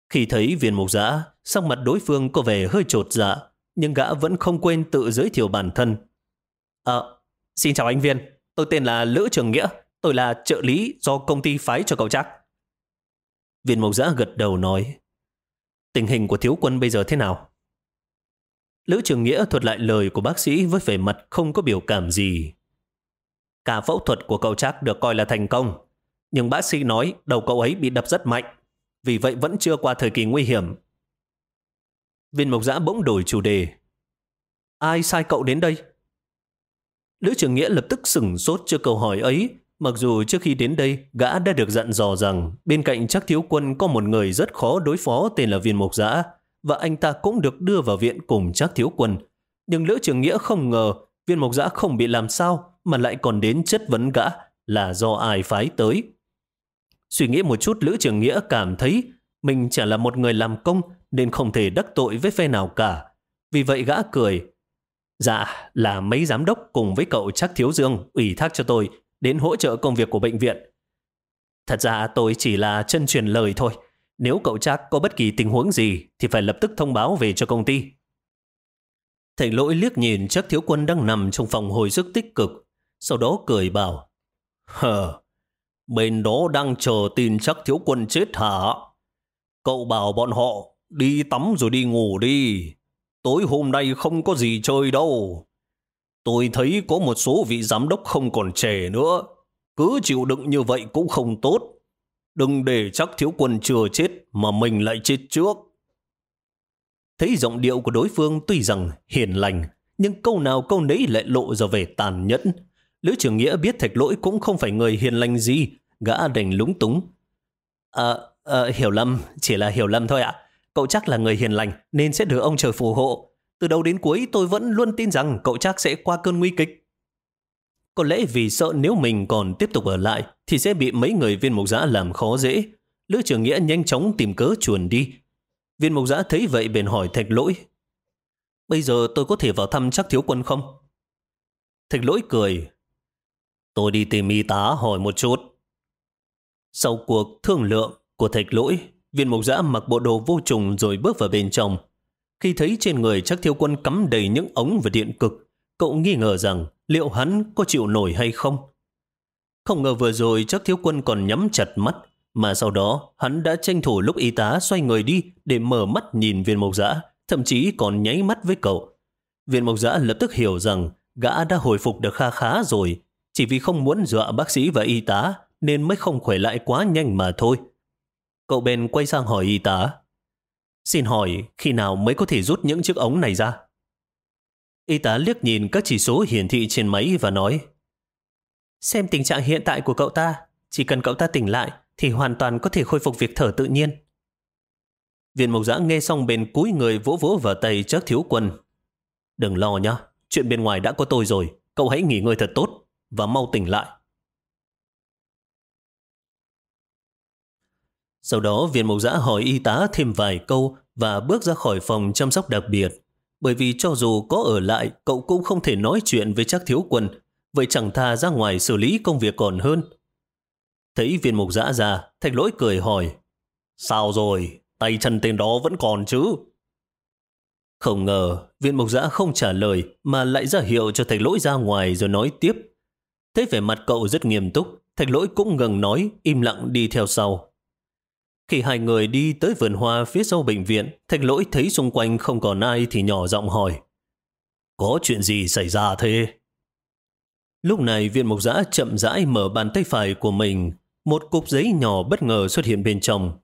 Khi thấy viên mục giã, sắc mặt đối phương có vẻ hơi trột dạ, nhưng gã vẫn không quên tự giới thiệu bản thân. À, xin chào anh viên, tôi tên là Lữ Trường Nghĩa, tôi là trợ lý do công ty phái cho cậu chắc. Viên mộc giã gật đầu nói, tình hình của thiếu quân bây giờ thế nào? Lữ Trường Nghĩa thuật lại lời của bác sĩ với vẻ mặt không có biểu cảm gì. Cả phẫu thuật của cậu chắc được coi là thành công, nhưng bác sĩ nói đầu cậu ấy bị đập rất mạnh, vì vậy vẫn chưa qua thời kỳ nguy hiểm. Viên mộc giã bỗng đổi chủ đề. Ai sai cậu đến đây? Lữ trưởng nghĩa lập tức sửng sốt trước câu hỏi ấy, mặc dù trước khi đến đây, gã đã được dặn dò rằng bên cạnh chắc thiếu quân có một người rất khó đối phó tên là viên mộc giã, và anh ta cũng được đưa vào viện cùng chắc thiếu quân. Nhưng Lữ trưởng nghĩa không ngờ viên mộc giã không bị làm sao mà lại còn đến chất vấn gã là do ai phái tới. Suy nghĩ một chút Lữ Trường Nghĩa cảm thấy mình chỉ là một người làm công nên không thể đắc tội với phe nào cả. Vì vậy gã cười. Dạ, là mấy giám đốc cùng với cậu Trác thiếu dương ủy thác cho tôi đến hỗ trợ công việc của bệnh viện. Thật ra tôi chỉ là chân truyền lời thôi. Nếu cậu Trác có bất kỳ tình huống gì thì phải lập tức thông báo về cho công ty. Thầy lỗi liếc nhìn Trác thiếu quân đang nằm trong phòng hồi sức tích cực. Sau đó cười bảo. Hờ, Bên đó đang chờ tin Trác thiếu quân chết hả? Cậu bảo bọn họ đi tắm rồi đi ngủ đi. Tối hôm nay không có gì chơi đâu. Tôi thấy có một số vị giám đốc không còn trẻ nữa. Cứ chịu đựng như vậy cũng không tốt. Đừng để chắc thiếu quân chưa chết mà mình lại chết trước. Thấy giọng điệu của đối phương tuy rằng hiền lành, nhưng câu nào câu nấy lại lộ ra vẻ tàn nhẫn. Lữ trưởng nghĩa biết thạch lỗi cũng không phải người hiền lành gì, gã đành lúng túng. À, à, hiểu lầm, chỉ là hiểu lầm thôi ạ. Cậu chắc là người hiền lành nên sẽ được ông trời phù hộ. Từ đầu đến cuối tôi vẫn luôn tin rằng cậu chắc sẽ qua cơn nguy kịch. Có lẽ vì sợ nếu mình còn tiếp tục ở lại thì sẽ bị mấy người viên mục giã làm khó dễ. Lữ trưởng nghĩa nhanh chóng tìm cớ chuồn đi. Viên mục giã thấy vậy bèn hỏi thạch lỗi. Bây giờ tôi có thể vào thăm chắc thiếu quân không? Thạch lỗi cười. Tôi đi tìm y tá hỏi một chút. Sau cuộc thương lượng của thạch lỗi, viên mục giã mặc bộ đồ vô trùng rồi bước vào bên trong. Khi thấy trên người chắc thiếu quân cắm đầy những ống và điện cực, cậu nghi ngờ rằng liệu hắn có chịu nổi hay không. Không ngờ vừa rồi chắc thiếu quân còn nhắm chặt mắt, Mà sau đó, hắn đã tranh thủ lúc y tá xoay người đi để mở mắt nhìn viên mộc giã, thậm chí còn nháy mắt với cậu. Viên mộc giã lập tức hiểu rằng gã đã hồi phục được kha khá rồi, chỉ vì không muốn dọa bác sĩ và y tá nên mới không khỏe lại quá nhanh mà thôi. Cậu bên quay sang hỏi y tá. Xin hỏi khi nào mới có thể rút những chiếc ống này ra? Y tá liếc nhìn các chỉ số hiển thị trên máy và nói Xem tình trạng hiện tại của cậu ta, chỉ cần cậu ta tỉnh lại thì hoàn toàn có thể khôi phục việc thở tự nhiên. Viên mộc giã nghe xong bên cúi người vỗ vỗ vào tay chắc thiếu quân. Đừng lo nhá, chuyện bên ngoài đã có tôi rồi, cậu hãy nghỉ ngơi thật tốt và mau tỉnh lại. Sau đó viên mộc giã hỏi y tá thêm vài câu và bước ra khỏi phòng chăm sóc đặc biệt. Bởi vì cho dù có ở lại, cậu cũng không thể nói chuyện với chắc thiếu quân, vậy chẳng tha ra ngoài xử lý công việc còn hơn. Thấy viên mục giã ra, thạch lỗi cười hỏi, Sao rồi, tay chân tên đó vẫn còn chứ? Không ngờ, viên mục giã không trả lời mà lại ra hiệu cho thạch lỗi ra ngoài rồi nói tiếp. Thấy vẻ mặt cậu rất nghiêm túc, thạch lỗi cũng ngừng nói, im lặng đi theo sau. Khi hai người đi tới vườn hoa phía sau bệnh viện, thạch lỗi thấy xung quanh không còn ai thì nhỏ giọng hỏi. Có chuyện gì xảy ra thế? Lúc này viện mục giã chậm rãi mở bàn tay phải của mình, một cục giấy nhỏ bất ngờ xuất hiện bên trong.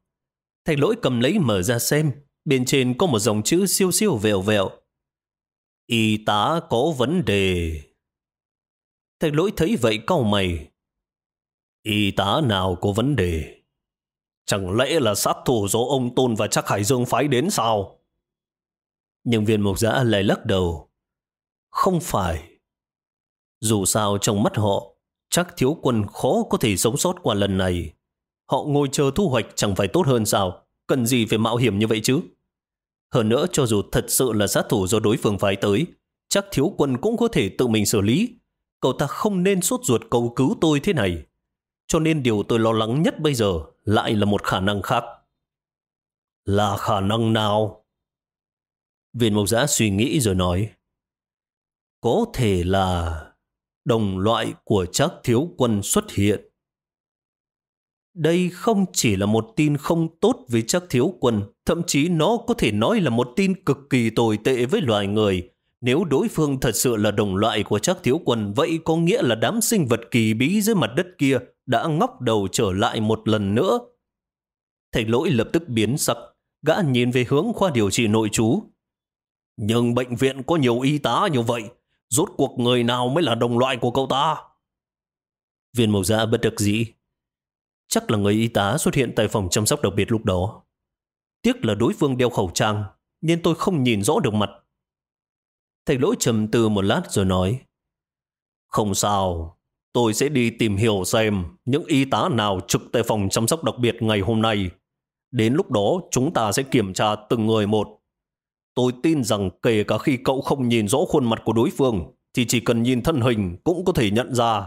Thạch lỗi cầm lấy mở ra xem, bên trên có một dòng chữ siêu siêu vẹo vẹo. Y tá có vấn đề. Thạch lỗi thấy vậy cau mày. Y tá nào có vấn đề? Chẳng lẽ là sát thủ do ông Tôn và chắc Hải Dương phái đến sao? Nhưng viên mục giã lại lắc đầu. Không phải. Dù sao trong mắt họ, chắc thiếu quân khó có thể sống sót qua lần này. Họ ngồi chờ thu hoạch chẳng phải tốt hơn sao? Cần gì phải mạo hiểm như vậy chứ? Hơn nữa cho dù thật sự là sát thủ do đối phương phái tới, chắc thiếu quân cũng có thể tự mình xử lý. Cậu ta không nên sốt ruột cầu cứu tôi thế này. Cho nên điều tôi lo lắng nhất bây giờ lại là một khả năng khác. Là khả năng nào? Viên mộc giã suy nghĩ rồi nói. Có thể là đồng loại của chắc thiếu quân xuất hiện. Đây không chỉ là một tin không tốt với chắc thiếu quân, thậm chí nó có thể nói là một tin cực kỳ tồi tệ với loài người. Nếu đối phương thật sự là đồng loại của chắc thiếu quân, vậy có nghĩa là đám sinh vật kỳ bí dưới mặt đất kia đã ngóc đầu trở lại một lần nữa. Thầy lỗi lập tức biến sắc, gã nhìn về hướng khoa điều trị nội trú. Nhưng bệnh viện có nhiều y tá như vậy, Rốt cuộc người nào mới là đồng loại của cậu ta? Viên mộc dạ bất đắc dĩ. Chắc là người y tá xuất hiện tại phòng chăm sóc đặc biệt lúc đó. Tiếc là đối phương đeo khẩu trang, nên tôi không nhìn rõ được mặt. Thầy lỗi trầm tư một lát rồi nói. Không sao, tôi sẽ đi tìm hiểu xem những y tá nào trực tại phòng chăm sóc đặc biệt ngày hôm nay. Đến lúc đó chúng ta sẽ kiểm tra từng người một. Tôi tin rằng kể cả khi cậu không nhìn rõ khuôn mặt của đối phương, thì chỉ cần nhìn thân hình cũng có thể nhận ra.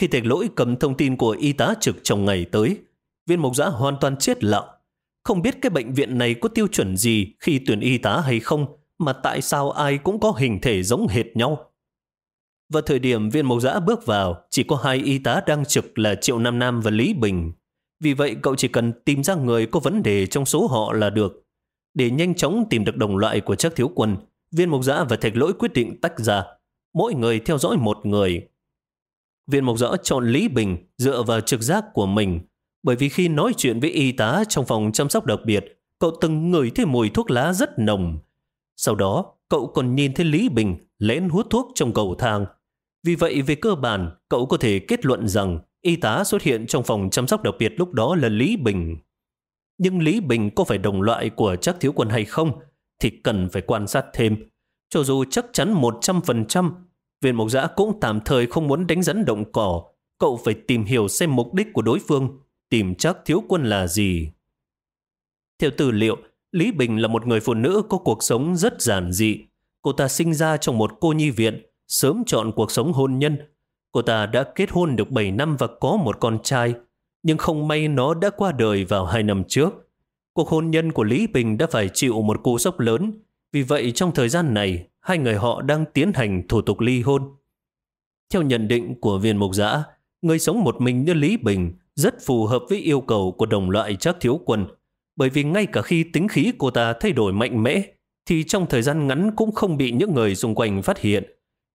Khi thạch lỗi cầm thông tin của y tá trực trong ngày tới, viên mộc giã hoàn toàn chết lặng. Không biết cái bệnh viện này có tiêu chuẩn gì khi tuyển y tá hay không, mà tại sao ai cũng có hình thể giống hệt nhau. Vào thời điểm viên mộc giã bước vào, chỉ có hai y tá đang trực là Triệu Nam Nam và Lý Bình. Vì vậy cậu chỉ cần tìm ra người có vấn đề trong số họ là được. Để nhanh chóng tìm được đồng loại của chắc thiếu quân, viên mộc giã và thạch lỗi quyết định tách ra. Mỗi người theo dõi một người. Viên mộc giã chọn Lý Bình dựa vào trực giác của mình. Bởi vì khi nói chuyện với y tá trong phòng chăm sóc đặc biệt, cậu từng ngửi thấy mùi thuốc lá rất nồng. Sau đó, cậu còn nhìn thấy Lý Bình lén hút thuốc trong cầu thang. Vì vậy, về cơ bản, cậu có thể kết luận rằng y tá xuất hiện trong phòng chăm sóc đặc biệt lúc đó là Lý Bình. Nhưng Lý Bình có phải đồng loại của chắc thiếu quân hay không thì cần phải quan sát thêm. Cho dù chắc chắn 100%, viên mộc giã cũng tạm thời không muốn đánh rắn động cỏ. Cậu phải tìm hiểu xem mục đích của đối phương, tìm chắc thiếu quân là gì. Theo tư liệu, Lý Bình là một người phụ nữ có cuộc sống rất giản dị. Cô ta sinh ra trong một cô nhi viện, sớm chọn cuộc sống hôn nhân. Cô ta đã kết hôn được 7 năm và có một con trai nhưng không may nó đã qua đời vào hai năm trước. Cuộc hôn nhân của Lý Bình đã phải chịu một cú sốc lớn, vì vậy trong thời gian này, hai người họ đang tiến hành thủ tục ly hôn. Theo nhận định của viên mục giã, người sống một mình như Lý Bình rất phù hợp với yêu cầu của đồng loại chắc thiếu quân, bởi vì ngay cả khi tính khí cô ta thay đổi mạnh mẽ, thì trong thời gian ngắn cũng không bị những người xung quanh phát hiện.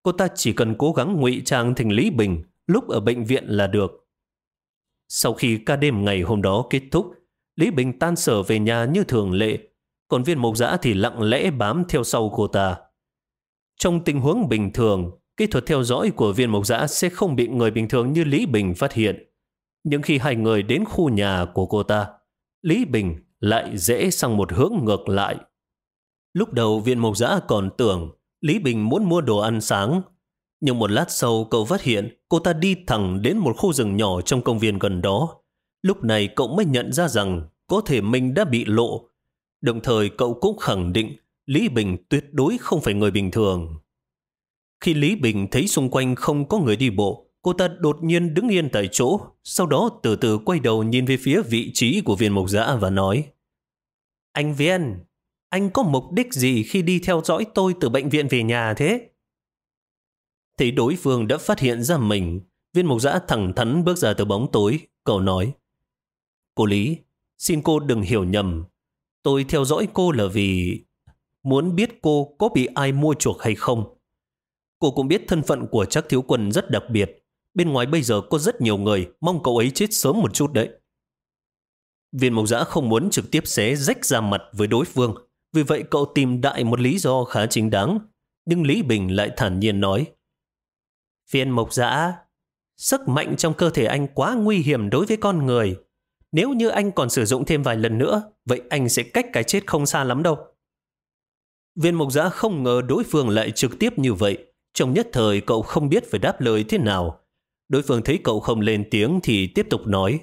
Cô ta chỉ cần cố gắng ngụy trang thành Lý Bình lúc ở bệnh viện là được. Sau khi ca đêm ngày hôm đó kết thúc, Lý Bình tan sở về nhà như thường lệ, còn viên mộc giã thì lặng lẽ bám theo sau cô ta. Trong tình huống bình thường, kỹ thuật theo dõi của viên mộc giã sẽ không bị người bình thường như Lý Bình phát hiện. Nhưng khi hai người đến khu nhà của cô ta, Lý Bình lại dễ sang một hướng ngược lại. Lúc đầu viên mộc giã còn tưởng Lý Bình muốn mua đồ ăn sáng. Nhưng một lát sau cậu phát hiện cô ta đi thẳng đến một khu rừng nhỏ trong công viên gần đó. Lúc này cậu mới nhận ra rằng có thể mình đã bị lộ. Đồng thời cậu cũng khẳng định Lý Bình tuyệt đối không phải người bình thường. Khi Lý Bình thấy xung quanh không có người đi bộ, cô ta đột nhiên đứng yên tại chỗ, sau đó từ từ quay đầu nhìn về phía vị trí của viên mộc giã và nói Anh Viên, anh có mục đích gì khi đi theo dõi tôi từ bệnh viện về nhà thế? Thấy đối phương đã phát hiện ra mình, viên mộc giã thẳng thắn bước ra từ bóng tối, cậu nói Cô Lý, xin cô đừng hiểu nhầm. Tôi theo dõi cô là vì muốn biết cô có bị ai mua chuộc hay không. Cô cũng biết thân phận của chắc thiếu quân rất đặc biệt. Bên ngoài bây giờ có rất nhiều người mong cậu ấy chết sớm một chút đấy. Viên mộc giã không muốn trực tiếp xé rách ra mặt với đối phương. Vì vậy cậu tìm đại một lý do khá chính đáng. Nhưng Lý Bình lại thản nhiên nói. Viên mộc dã sức mạnh trong cơ thể anh quá nguy hiểm đối với con người. Nếu như anh còn sử dụng thêm vài lần nữa, vậy anh sẽ cách cái chết không xa lắm đâu. Viên mộc giã không ngờ đối phương lại trực tiếp như vậy. Trong nhất thời cậu không biết phải đáp lời thế nào. Đối phương thấy cậu không lên tiếng thì tiếp tục nói.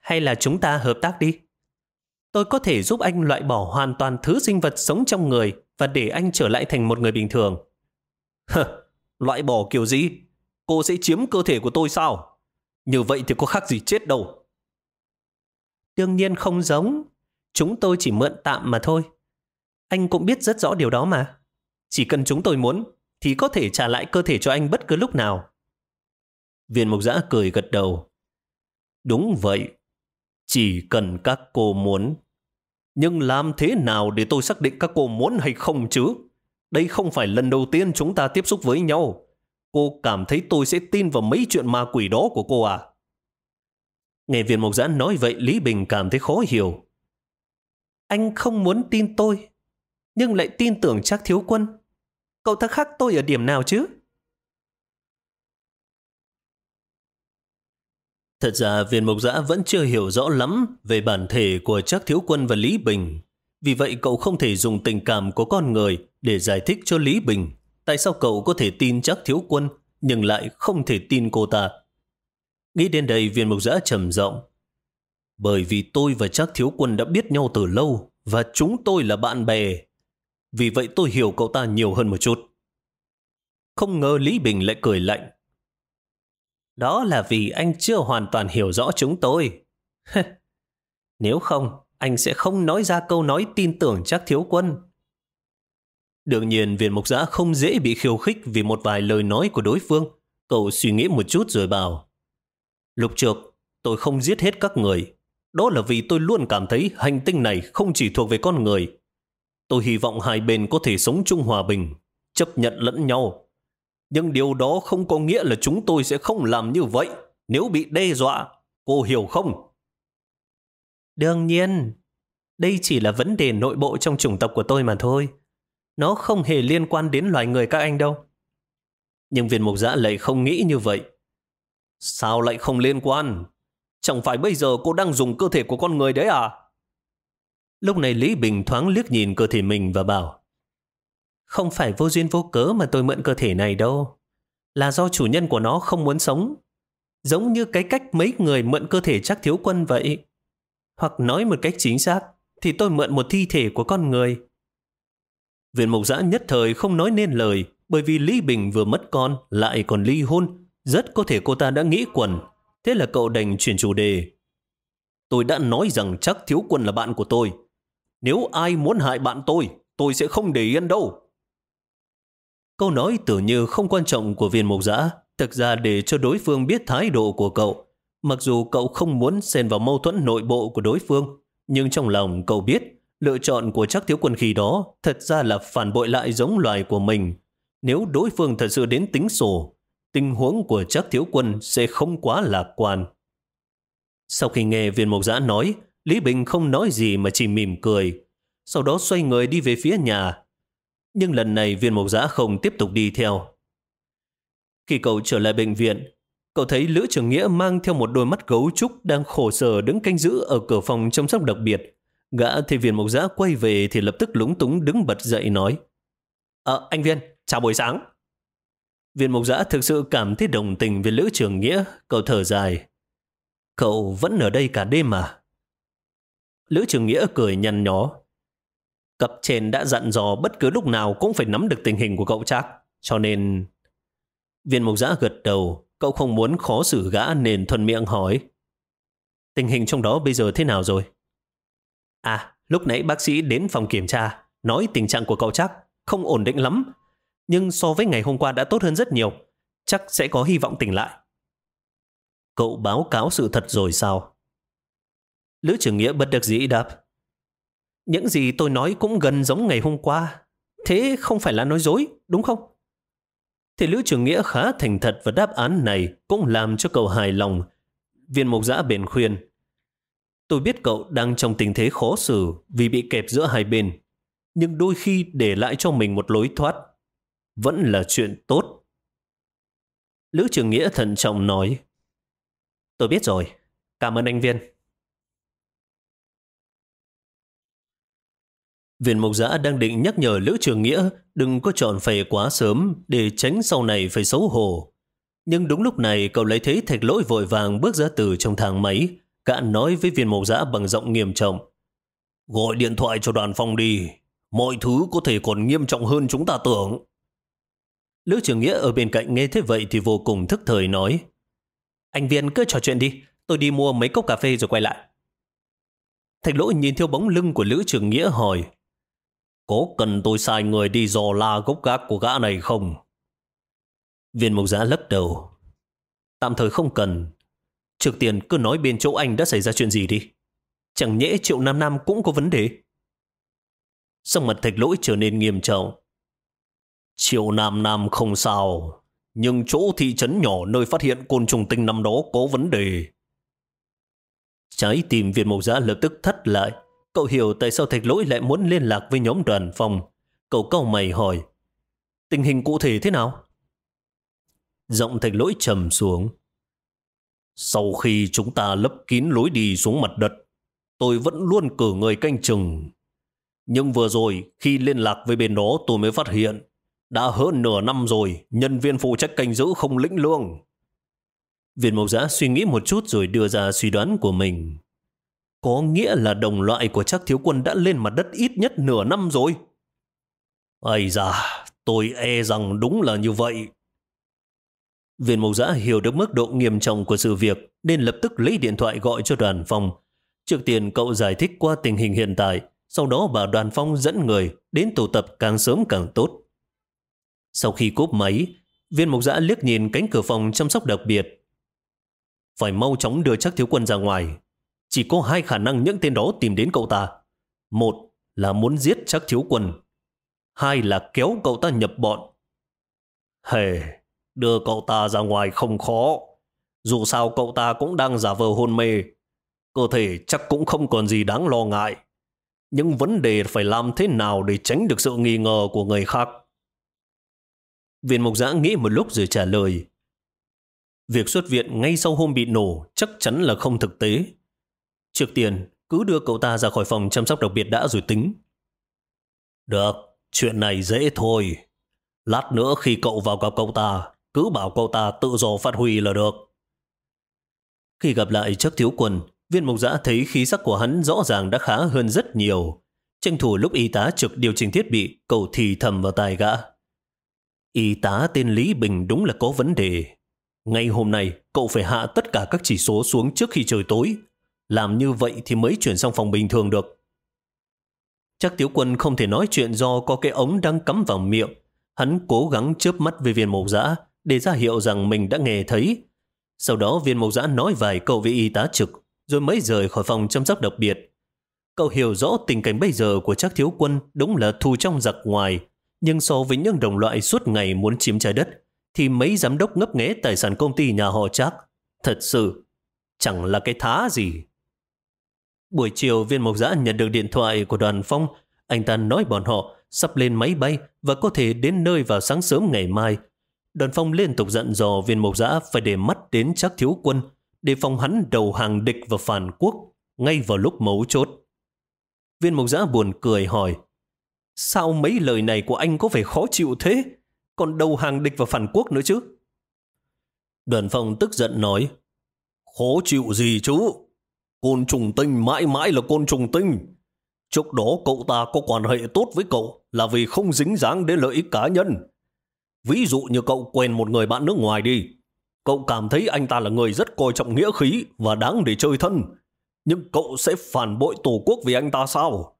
Hay là chúng ta hợp tác đi? Tôi có thể giúp anh loại bỏ hoàn toàn thứ sinh vật sống trong người và để anh trở lại thành một người bình thường. Hờ, loại bỏ kiểu gì? Cô sẽ chiếm cơ thể của tôi sao? Như vậy thì có khác gì chết đâu. Đương nhiên không giống. Chúng tôi chỉ mượn tạm mà thôi. Anh cũng biết rất rõ điều đó mà. Chỉ cần chúng tôi muốn, thì có thể trả lại cơ thể cho anh bất cứ lúc nào. Viên mục giã cười gật đầu. Đúng vậy. Chỉ cần các cô muốn. Nhưng làm thế nào để tôi xác định các cô muốn hay không chứ? Đây không phải lần đầu tiên chúng ta tiếp xúc với nhau. Cô cảm thấy tôi sẽ tin vào mấy chuyện ma quỷ đó của cô à? Nghe viên mộc giãn nói vậy Lý Bình cảm thấy khó hiểu. Anh không muốn tin tôi, nhưng lại tin tưởng chắc thiếu quân. Cậu ta khác tôi ở điểm nào chứ? Thật ra, viên mộc giã vẫn chưa hiểu rõ lắm về bản thể của chắc thiếu quân và Lý Bình. Vì vậy, cậu không thể dùng tình cảm của con người để giải thích cho Lý Bình tại sao cậu có thể tin chắc thiếu quân, nhưng lại không thể tin cô ta. Nghĩ đến đây, viên mộc giã trầm giọng Bởi vì tôi và chắc thiếu quân đã biết nhau từ lâu, và chúng tôi là bạn bè. Vì vậy, tôi hiểu cậu ta nhiều hơn một chút. Không ngờ Lý Bình lại cười lạnh. Đó là vì anh chưa hoàn toàn hiểu rõ chúng tôi. Nếu không, anh sẽ không nói ra câu nói tin tưởng chắc thiếu quân. Đương nhiên, viên mục giã không dễ bị khiêu khích vì một vài lời nói của đối phương. Cậu suy nghĩ một chút rồi bảo. Lục trược, tôi không giết hết các người. Đó là vì tôi luôn cảm thấy hành tinh này không chỉ thuộc về con người. Tôi hy vọng hai bên có thể sống chung hòa bình, chấp nhận lẫn nhau. Nhưng điều đó không có nghĩa là chúng tôi sẽ không làm như vậy nếu bị đe dọa. Cô hiểu không? Đương nhiên, đây chỉ là vấn đề nội bộ trong chủng tộc của tôi mà thôi. Nó không hề liên quan đến loài người các anh đâu. Nhưng viên mục giã lại không nghĩ như vậy. Sao lại không liên quan? Chẳng phải bây giờ cô đang dùng cơ thể của con người đấy à? Lúc này Lý Bình thoáng liếc nhìn cơ thể mình và bảo không phải vô duyên vô cớ mà tôi mượn cơ thể này đâu. Là do chủ nhân của nó không muốn sống. Giống như cái cách mấy người mượn cơ thể chắc thiếu quân vậy. Hoặc nói một cách chính xác thì tôi mượn một thi thể của con người. Viện mộc giã nhất thời không nói nên lời bởi vì Lý Bình vừa mất con lại còn ly hôn rất có thể cô ta đã nghĩ quần. Thế là cậu đành chuyển chủ đề. Tôi đã nói rằng chắc thiếu quân là bạn của tôi. Nếu ai muốn hại bạn tôi, tôi sẽ không để yên đâu. Câu nói tưởng như không quan trọng của viên mục giã, thực ra để cho đối phương biết thái độ của cậu. Mặc dù cậu không muốn xen vào mâu thuẫn nội bộ của đối phương, nhưng trong lòng cậu biết lựa chọn của chắc thiếu quân khi đó thật ra là phản bội lại giống loài của mình. Nếu đối phương thật sự đến tính sổ, tình huống của chắc thiếu quân sẽ không quá lạc quan. Sau khi nghe viên mộc giã nói, Lý Bình không nói gì mà chỉ mỉm cười. Sau đó xoay người đi về phía nhà. Nhưng lần này viên mộc giã không tiếp tục đi theo. Khi cậu trở lại bệnh viện, cậu thấy Lữ Trường Nghĩa mang theo một đôi mắt gấu trúc đang khổ sở đứng canh giữ ở cửa phòng chăm sóc đặc biệt. Gã thấy viên mộc giã quay về thì lập tức lúng túng đứng bật dậy nói Ờ, anh Viên, chào buổi sáng. Viên mộc giã thực sự cảm thấy đồng tình với Lữ Trường Nghĩa, cậu thở dài. Cậu vẫn ở đây cả đêm mà. Lữ Trường Nghĩa cười nhăn nhó. Cập trên đã dặn dò bất cứ lúc nào cũng phải nắm được tình hình của cậu chắc, cho nên... Viên mục giã gật đầu, cậu không muốn khó xử gã nên thuần miệng hỏi. Tình hình trong đó bây giờ thế nào rồi? À, lúc nãy bác sĩ đến phòng kiểm tra, nói tình trạng của cậu chắc không ổn định lắm, nhưng so với ngày hôm qua đã tốt hơn rất nhiều, chắc sẽ có hy vọng tỉnh lại. Cậu báo cáo sự thật rồi sao? Lữ trưởng nghĩa bất đắc dĩ đáp. Những gì tôi nói cũng gần giống ngày hôm qua. Thế không phải là nói dối, đúng không? Thì Lữ trường nghĩa khá thành thật và đáp án này cũng làm cho cậu hài lòng. Viên mục giã bền khuyên. Tôi biết cậu đang trong tình thế khó xử vì bị kẹp giữa hai bên. Nhưng đôi khi để lại cho mình một lối thoát vẫn là chuyện tốt. Lữ trường nghĩa thận trọng nói. Tôi biết rồi. Cảm ơn anh Viên. Viên Mộc Giã đang định nhắc nhở Lữ Trường Nghĩa đừng có chọn phè quá sớm để tránh sau này phải xấu hổ. Nhưng đúng lúc này cậu lấy thấy thạch lỗi vội vàng bước ra từ trong thang máy, cạn nói với viên mộc giã bằng giọng nghiêm trọng. Gọi điện thoại cho đoàn phong đi, mọi thứ có thể còn nghiêm trọng hơn chúng ta tưởng. Lữ Trường Nghĩa ở bên cạnh nghe thế vậy thì vô cùng thức thời nói. Anh Viên cứ trò chuyện đi, tôi đi mua mấy cốc cà phê rồi quay lại. Thạch lỗi nhìn theo bóng lưng của Lữ Trường Nghĩa hỏi. Có cần tôi sai người đi dò la gốc gác của gã này không? Viên mục giã lắc đầu. Tạm thời không cần. Trước tiên cứ nói bên chỗ anh đã xảy ra chuyện gì đi. Chẳng nhẽ triệu Nam Nam cũng có vấn đề. Xong mặt thạch lỗi trở nên nghiêm trọng. Triệu Nam Nam không sao. Nhưng chỗ thị trấn nhỏ nơi phát hiện côn trùng tinh năm đó có vấn đề. Trái tim viên mộc giã lập tức thắt lại. Cậu hiểu tại sao thạch lỗi lại muốn liên lạc với nhóm đoàn phòng. Cậu câu mày hỏi. Tình hình cụ thể thế nào? Giọng thạch lỗi trầm xuống. Sau khi chúng ta lấp kín lối đi xuống mặt đất, tôi vẫn luôn cử người canh chừng. Nhưng vừa rồi, khi liên lạc với bên đó tôi mới phát hiện đã hơn nửa năm rồi, nhân viên phụ trách canh giữ không lĩnh lương. Viện mộc giã suy nghĩ một chút rồi đưa ra suy đoán của mình. Có nghĩa là đồng loại của chắc thiếu quân đã lên mặt đất ít nhất nửa năm rồi. Ây da, tôi e rằng đúng là như vậy. Viên mộc giã hiểu được mức độ nghiêm trọng của sự việc nên lập tức lấy điện thoại gọi cho đoàn phòng. Trước tiên cậu giải thích qua tình hình hiện tại, sau đó bảo đoàn phong dẫn người đến tụ tập càng sớm càng tốt. Sau khi cúp máy, viên mộc giã liếc nhìn cánh cửa phòng chăm sóc đặc biệt. Phải mau chóng đưa chắc thiếu quân ra ngoài. Chỉ có hai khả năng những tên đó tìm đến cậu ta. Một là muốn giết chắc thiếu quân. Hai là kéo cậu ta nhập bọn. Hề, đưa cậu ta ra ngoài không khó. Dù sao cậu ta cũng đang giả vờ hôn mê. Cơ thể chắc cũng không còn gì đáng lo ngại. Nhưng vấn đề phải làm thế nào để tránh được sự nghi ngờ của người khác. Viên mục giã nghĩ một lúc rồi trả lời. Việc xuất viện ngay sau hôm bị nổ chắc chắn là không thực tế. Trước tiên, cứ đưa cậu ta ra khỏi phòng chăm sóc đặc biệt đã rồi tính. Được, chuyện này dễ thôi. Lát nữa khi cậu vào gặp cậu ta, cứ bảo cậu ta tự do phát huy là được. Khi gặp lại chắc thiếu quần, viên mục giã thấy khí sắc của hắn rõ ràng đã khá hơn rất nhiều. Tranh thủ lúc y tá trực điều chỉnh thiết bị, cậu thì thầm vào tai gã. Y tá tên Lý Bình đúng là có vấn đề. Ngay hôm nay, cậu phải hạ tất cả các chỉ số xuống trước khi trời tối. Làm như vậy thì mới chuyển sang phòng bình thường được. Chắc Tiếu Quân không thể nói chuyện do có cái ống đang cắm vào miệng. Hắn cố gắng chớp mắt về viên mộc dã để ra hiệu rằng mình đã nghe thấy. Sau đó viên mộc giã nói vài câu với y tá trực, rồi mới rời khỏi phòng chăm sóc đặc biệt. Cậu hiểu rõ tình cảnh bây giờ của chắc thiếu quân đúng là thu trong giặc ngoài, nhưng so với những đồng loại suốt ngày muốn chiếm trái đất, thì mấy giám đốc ngấp nghé tài sản công ty nhà họ chắc, thật sự chẳng là cái thá gì. Buổi chiều viên mộc giã nhận được điện thoại của đoàn phong, anh ta nói bọn họ sắp lên máy bay và có thể đến nơi vào sáng sớm ngày mai. Đoàn phong liên tục dặn dò viên mộc giã phải để mắt đến chắc thiếu quân, để phòng hắn đầu hàng địch và phản quốc, ngay vào lúc mấu chốt. Viên mộc giã buồn cười hỏi, sao mấy lời này của anh có vẻ khó chịu thế? Còn đầu hàng địch và phản quốc nữa chứ? Đoàn phong tức giận nói, khó chịu gì chú? Côn trùng tinh mãi mãi là côn trùng tinh. Trước đó cậu ta có quan hệ tốt với cậu là vì không dính dáng đến lợi ích cá nhân. Ví dụ như cậu quen một người bạn nước ngoài đi. Cậu cảm thấy anh ta là người rất coi trọng nghĩa khí và đáng để chơi thân. Nhưng cậu sẽ phản bội tổ quốc vì anh ta sao?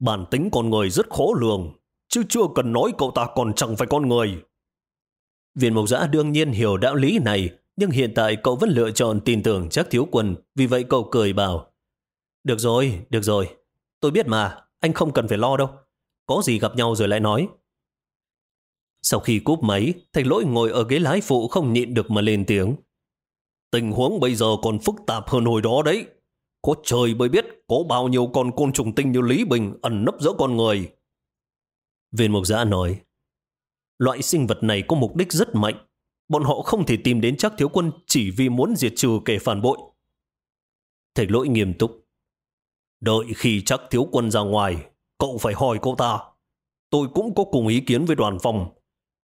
Bản tính con người rất khó lường, chứ chưa cần nói cậu ta còn chẳng phải con người. Viện mộc giã đương nhiên hiểu đạo lý này, nhưng hiện tại cậu vẫn lựa chọn tin tưởng chắc thiếu quân, vì vậy cậu cười bảo. Được rồi, được rồi, tôi biết mà, anh không cần phải lo đâu. Có gì gặp nhau rồi lại nói. Sau khi cúp máy, thạch lỗi ngồi ở ghế lái phụ không nhịn được mà lên tiếng. Tình huống bây giờ còn phức tạp hơn hồi đó đấy. Có trời mới biết có bao nhiêu con côn trùng tinh như Lý Bình ẩn nấp giữa con người. Viên mục giã nói, loại sinh vật này có mục đích rất mạnh. Bọn họ không thể tìm đến chắc thiếu quân chỉ vì muốn diệt trừ kẻ phản bội. Thạch lỗi nghiêm túc. Đợi khi chắc thiếu quân ra ngoài, cậu phải hỏi cô ta. Tôi cũng có cùng ý kiến với đoàn phòng.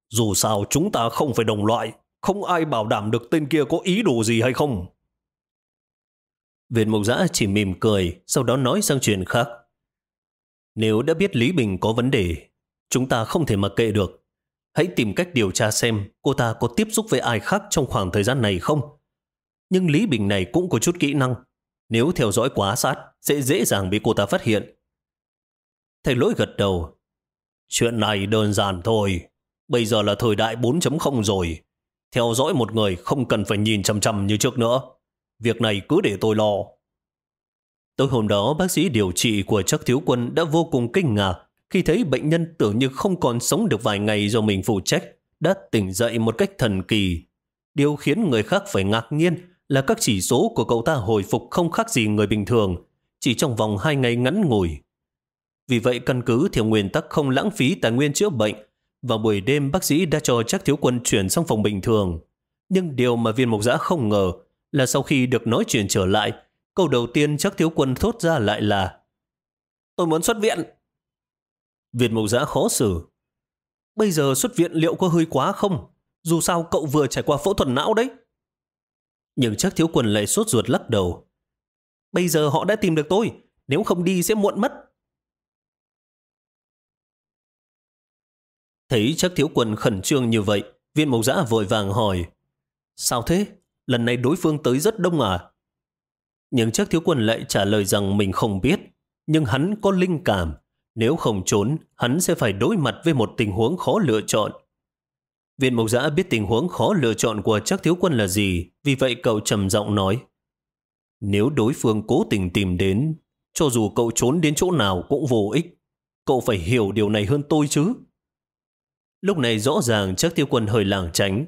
Dù sao chúng ta không phải đồng loại, không ai bảo đảm được tên kia có ý đồ gì hay không. Viện Mộc Giã chỉ mỉm cười, sau đó nói sang chuyện khác. Nếu đã biết Lý Bình có vấn đề, chúng ta không thể mặc kệ được. Hãy tìm cách điều tra xem cô ta có tiếp xúc với ai khác trong khoảng thời gian này không. Nhưng Lý Bình này cũng có chút kỹ năng. Nếu theo dõi quá sát, sẽ dễ dàng bị cô ta phát hiện. Thầy lỗi gật đầu. Chuyện này đơn giản thôi. Bây giờ là thời đại 4.0 rồi. Theo dõi một người không cần phải nhìn chăm chăm như trước nữa. Việc này cứ để tôi lo. Tối hôm đó, bác sĩ điều trị của chắc thiếu quân đã vô cùng kinh ngạc khi thấy bệnh nhân tưởng như không còn sống được vài ngày do mình phụ trách, đã tỉnh dậy một cách thần kỳ. Điều khiến người khác phải ngạc nhiên là các chỉ số của cậu ta hồi phục không khác gì người bình thường, chỉ trong vòng hai ngày ngắn ngủi. Vì vậy căn cứ theo nguyên tắc không lãng phí tài nguyên chữa bệnh, vào buổi đêm bác sĩ đã cho chắc thiếu quân chuyển sang phòng bình thường. Nhưng điều mà viên mục giã không ngờ là sau khi được nói chuyện trở lại, câu đầu tiên chắc thiếu quân thốt ra lại là Tôi muốn xuất viện. Việt mục giã khó xử. Bây giờ xuất viện liệu có hơi quá không? Dù sao cậu vừa trải qua phẫu thuật não đấy. Nhưng chắc thiếu quần lại sốt ruột lắc đầu. Bây giờ họ đã tìm được tôi, nếu không đi sẽ muộn mất. Thấy chắc thiếu quần khẩn trương như vậy, viên mộc giã vội vàng hỏi. Sao thế? Lần này đối phương tới rất đông à? Nhưng chắc thiếu quần lại trả lời rằng mình không biết, nhưng hắn có linh cảm. Nếu không trốn, hắn sẽ phải đối mặt với một tình huống khó lựa chọn. Viên mộc giã biết tình huống khó lựa chọn của chắc thiếu quân là gì, vì vậy cậu trầm giọng nói. Nếu đối phương cố tình tìm đến, cho dù cậu trốn đến chỗ nào cũng vô ích. Cậu phải hiểu điều này hơn tôi chứ. Lúc này rõ ràng chắc tiêu quân hơi làng tránh.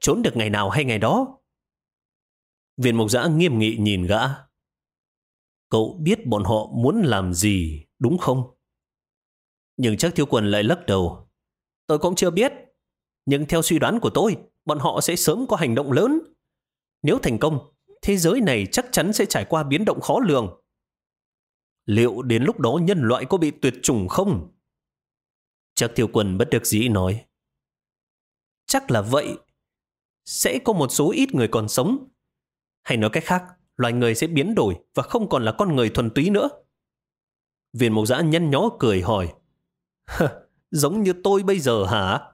Trốn được ngày nào hay ngày đó? Viên mộc giã nghiêm nghị nhìn gã. Cậu biết bọn họ muốn làm gì, đúng không? Nhưng chắc thiếu quân lại lắc đầu. Tôi cũng chưa biết. Nhưng theo suy đoán của tôi, bọn họ sẽ sớm có hành động lớn. Nếu thành công, thế giới này chắc chắn sẽ trải qua biến động khó lường. Liệu đến lúc đó nhân loại có bị tuyệt chủng không? Chắc thiếu quân bất đắc dĩ nói. Chắc là vậy. Sẽ có một số ít người còn sống. Hay nói cách khác, loài người sẽ biến đổi và không còn là con người thuần túy nữa. Viên mộc giã nhăn nhó cười hỏi. Giống như tôi bây giờ hả?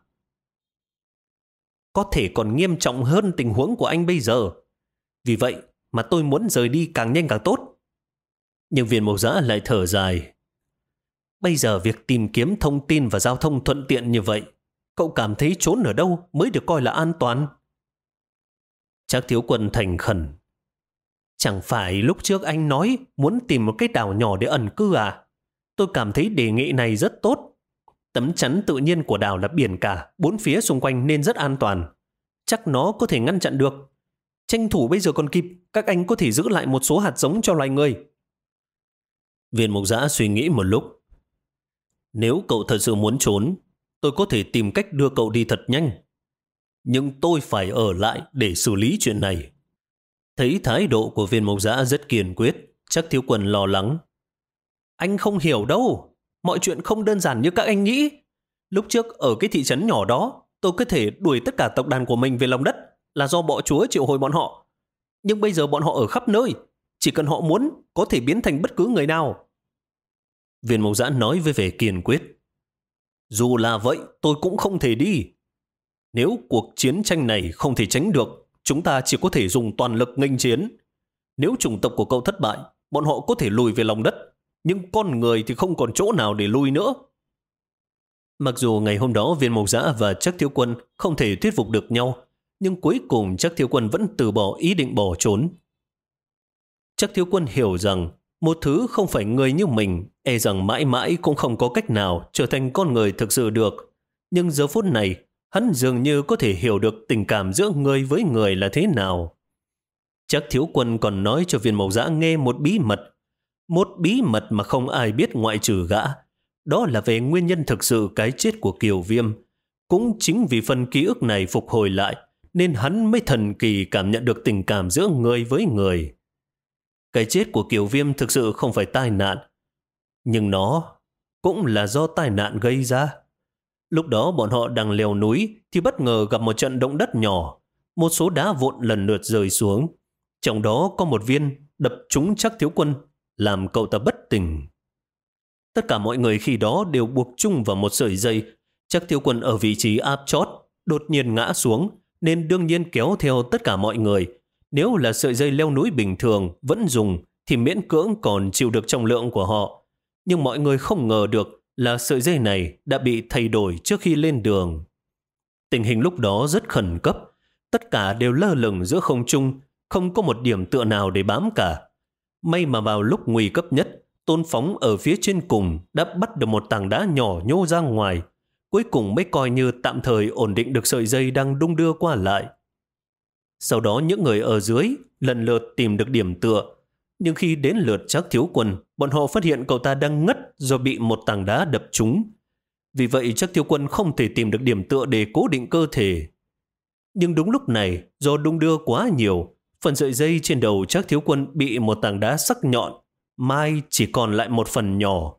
Có thể còn nghiêm trọng hơn tình huống của anh bây giờ. Vì vậy mà tôi muốn rời đi càng nhanh càng tốt. Nhưng viên mộc giã lại thở dài. Bây giờ việc tìm kiếm thông tin và giao thông thuận tiện như vậy, cậu cảm thấy trốn ở đâu mới được coi là an toàn? Chắc thiếu quân thành khẩn. Chẳng phải lúc trước anh nói muốn tìm một cái đảo nhỏ để ẩn cư à? Tôi cảm thấy đề nghị này rất tốt. Tấm chắn tự nhiên của đảo là biển cả, bốn phía xung quanh nên rất an toàn. Chắc nó có thể ngăn chặn được. Tranh thủ bây giờ còn kịp, các anh có thể giữ lại một số hạt giống cho loài người. Viên mục giã suy nghĩ một lúc. Nếu cậu thật sự muốn trốn, tôi có thể tìm cách đưa cậu đi thật nhanh. Nhưng tôi phải ở lại để xử lý chuyện này. Thấy thái độ của viên mộc giã rất kiên quyết, chắc thiếu quần lo lắng. Anh không hiểu đâu, mọi chuyện không đơn giản như các anh nghĩ. Lúc trước ở cái thị trấn nhỏ đó, tôi có thể đuổi tất cả tộc đàn của mình về lòng đất là do bọ chúa triệu hồi bọn họ. Nhưng bây giờ bọn họ ở khắp nơi, chỉ cần họ muốn có thể biến thành bất cứ người nào. Viên mộc giã nói với vẻ kiên quyết. Dù là vậy, tôi cũng không thể đi. Nếu cuộc chiến tranh này không thể tránh được, chúng ta chỉ có thể dùng toàn lực nghênh chiến. Nếu chủng tộc của cậu thất bại, bọn họ có thể lùi về lòng đất, nhưng con người thì không còn chỗ nào để lui nữa. Mặc dù ngày hôm đó viên mộc giã và chắc thiếu quân không thể thuyết phục được nhau, nhưng cuối cùng chắc thiếu quân vẫn từ bỏ ý định bỏ trốn. Chắc thiếu quân hiểu rằng một thứ không phải người như mình, e rằng mãi mãi cũng không có cách nào trở thành con người thực sự được. Nhưng giờ phút này, hắn dường như có thể hiểu được tình cảm giữa người với người là thế nào. Chắc thiếu quân còn nói cho viên mộc giã nghe một bí mật. Một bí mật mà không ai biết ngoại trừ gã. Đó là về nguyên nhân thực sự cái chết của Kiều Viêm. Cũng chính vì phần ký ức này phục hồi lại, nên hắn mới thần kỳ cảm nhận được tình cảm giữa người với người. Cái chết của Kiều Viêm thực sự không phải tai nạn, nhưng nó cũng là do tai nạn gây ra. Lúc đó bọn họ đang leo núi thì bất ngờ gặp một trận động đất nhỏ. Một số đá vụn lần lượt rơi xuống. Trong đó có một viên đập trúng chắc thiếu quân, làm cậu ta bất tỉnh. Tất cả mọi người khi đó đều buộc chung vào một sợi dây. Chắc thiếu quân ở vị trí áp chót, đột nhiên ngã xuống, nên đương nhiên kéo theo tất cả mọi người. Nếu là sợi dây leo núi bình thường vẫn dùng, thì miễn cưỡng còn chịu được trọng lượng của họ. Nhưng mọi người không ngờ được là sợi dây này đã bị thay đổi trước khi lên đường. Tình hình lúc đó rất khẩn cấp, tất cả đều lơ lửng giữa không trung, không có một điểm tựa nào để bám cả. May mà vào lúc nguy cấp nhất, tôn phóng ở phía trên cùng đã bắt được một tảng đá nhỏ nhô ra ngoài, cuối cùng mới coi như tạm thời ổn định được sợi dây đang đung đưa qua lại. Sau đó những người ở dưới lần lượt tìm được điểm tựa, nhưng khi đến lượt chắc thiếu quân, bọn họ phát hiện cậu ta đang ngất do bị một tảng đá đập trúng. Vì vậy chắc thiếu quân không thể tìm được điểm tựa để cố định cơ thể. Nhưng đúng lúc này, do đung đưa quá nhiều, phần sợi dây trên đầu chắc thiếu quân bị một tảng đá sắc nhọn, mai chỉ còn lại một phần nhỏ.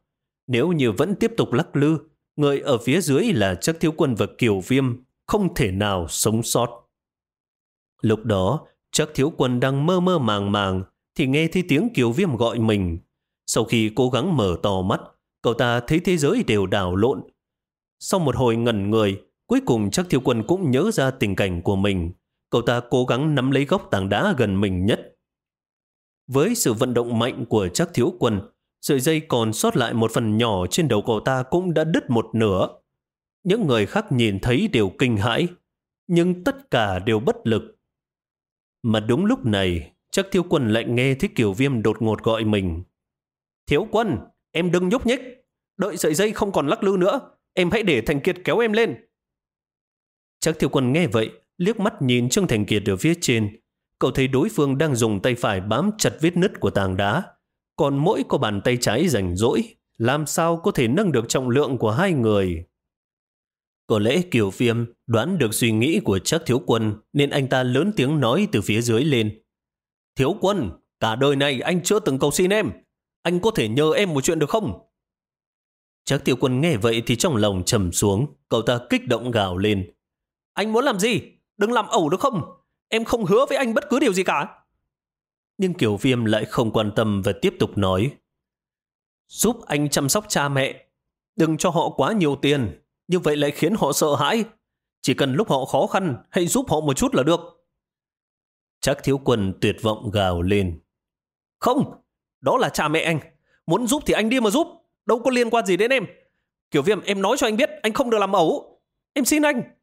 Nếu như vẫn tiếp tục lắc lư, người ở phía dưới là chắc thiếu quân và kiều viêm không thể nào sống sót. Lúc đó, chắc thiếu quân đang mơ mơ màng màng, thì nghe thấy tiếng Kiều Viêm gọi mình. Sau khi cố gắng mở to mắt, cậu ta thấy thế giới đều đảo lộn. Sau một hồi ngẩn người, cuối cùng chắc thiếu quân cũng nhớ ra tình cảnh của mình. Cậu ta cố gắng nắm lấy góc tảng đá gần mình nhất. Với sự vận động mạnh của chắc thiếu quân, sợi dây còn sót lại một phần nhỏ trên đầu cậu ta cũng đã đứt một nửa. Những người khác nhìn thấy đều kinh hãi, nhưng tất cả đều bất lực. Mà đúng lúc này, Chắc thiếu quân lại nghe thấy Kiều Viêm đột ngột gọi mình. Thiếu quân, em đừng nhúc nhích. Đợi sợi dây không còn lắc lư nữa. Em hãy để Thành Kiệt kéo em lên. Chắc thiếu quân nghe vậy, liếc mắt nhìn Trương Thành Kiệt ở phía trên. Cậu thấy đối phương đang dùng tay phải bám chặt vết nứt của tảng đá. Còn mỗi có bàn tay trái rảnh rỗi, làm sao có thể nâng được trọng lượng của hai người. Có lẽ Kiều Viêm đoán được suy nghĩ của chắc thiếu quân nên anh ta lớn tiếng nói từ phía dưới lên. Thiếu quân, cả đời này anh chưa từng cầu xin em. Anh có thể nhờ em một chuyện được không? Chắc tiểu quân nghe vậy thì trong lòng trầm xuống, cậu ta kích động gào lên. Anh muốn làm gì? Đừng làm ẩu được không? Em không hứa với anh bất cứ điều gì cả. Nhưng Kiều Viêm lại không quan tâm và tiếp tục nói. Giúp anh chăm sóc cha mẹ. Đừng cho họ quá nhiều tiền. Như vậy lại khiến họ sợ hãi. Chỉ cần lúc họ khó khăn, hãy giúp họ một chút là được. Chắc thiếu quân tuyệt vọng gào lên. Không, đó là cha mẹ anh. Muốn giúp thì anh đi mà giúp. Đâu có liên quan gì đến em. Kiểu viêm em nói cho anh biết anh không được làm ẩu. Em xin anh.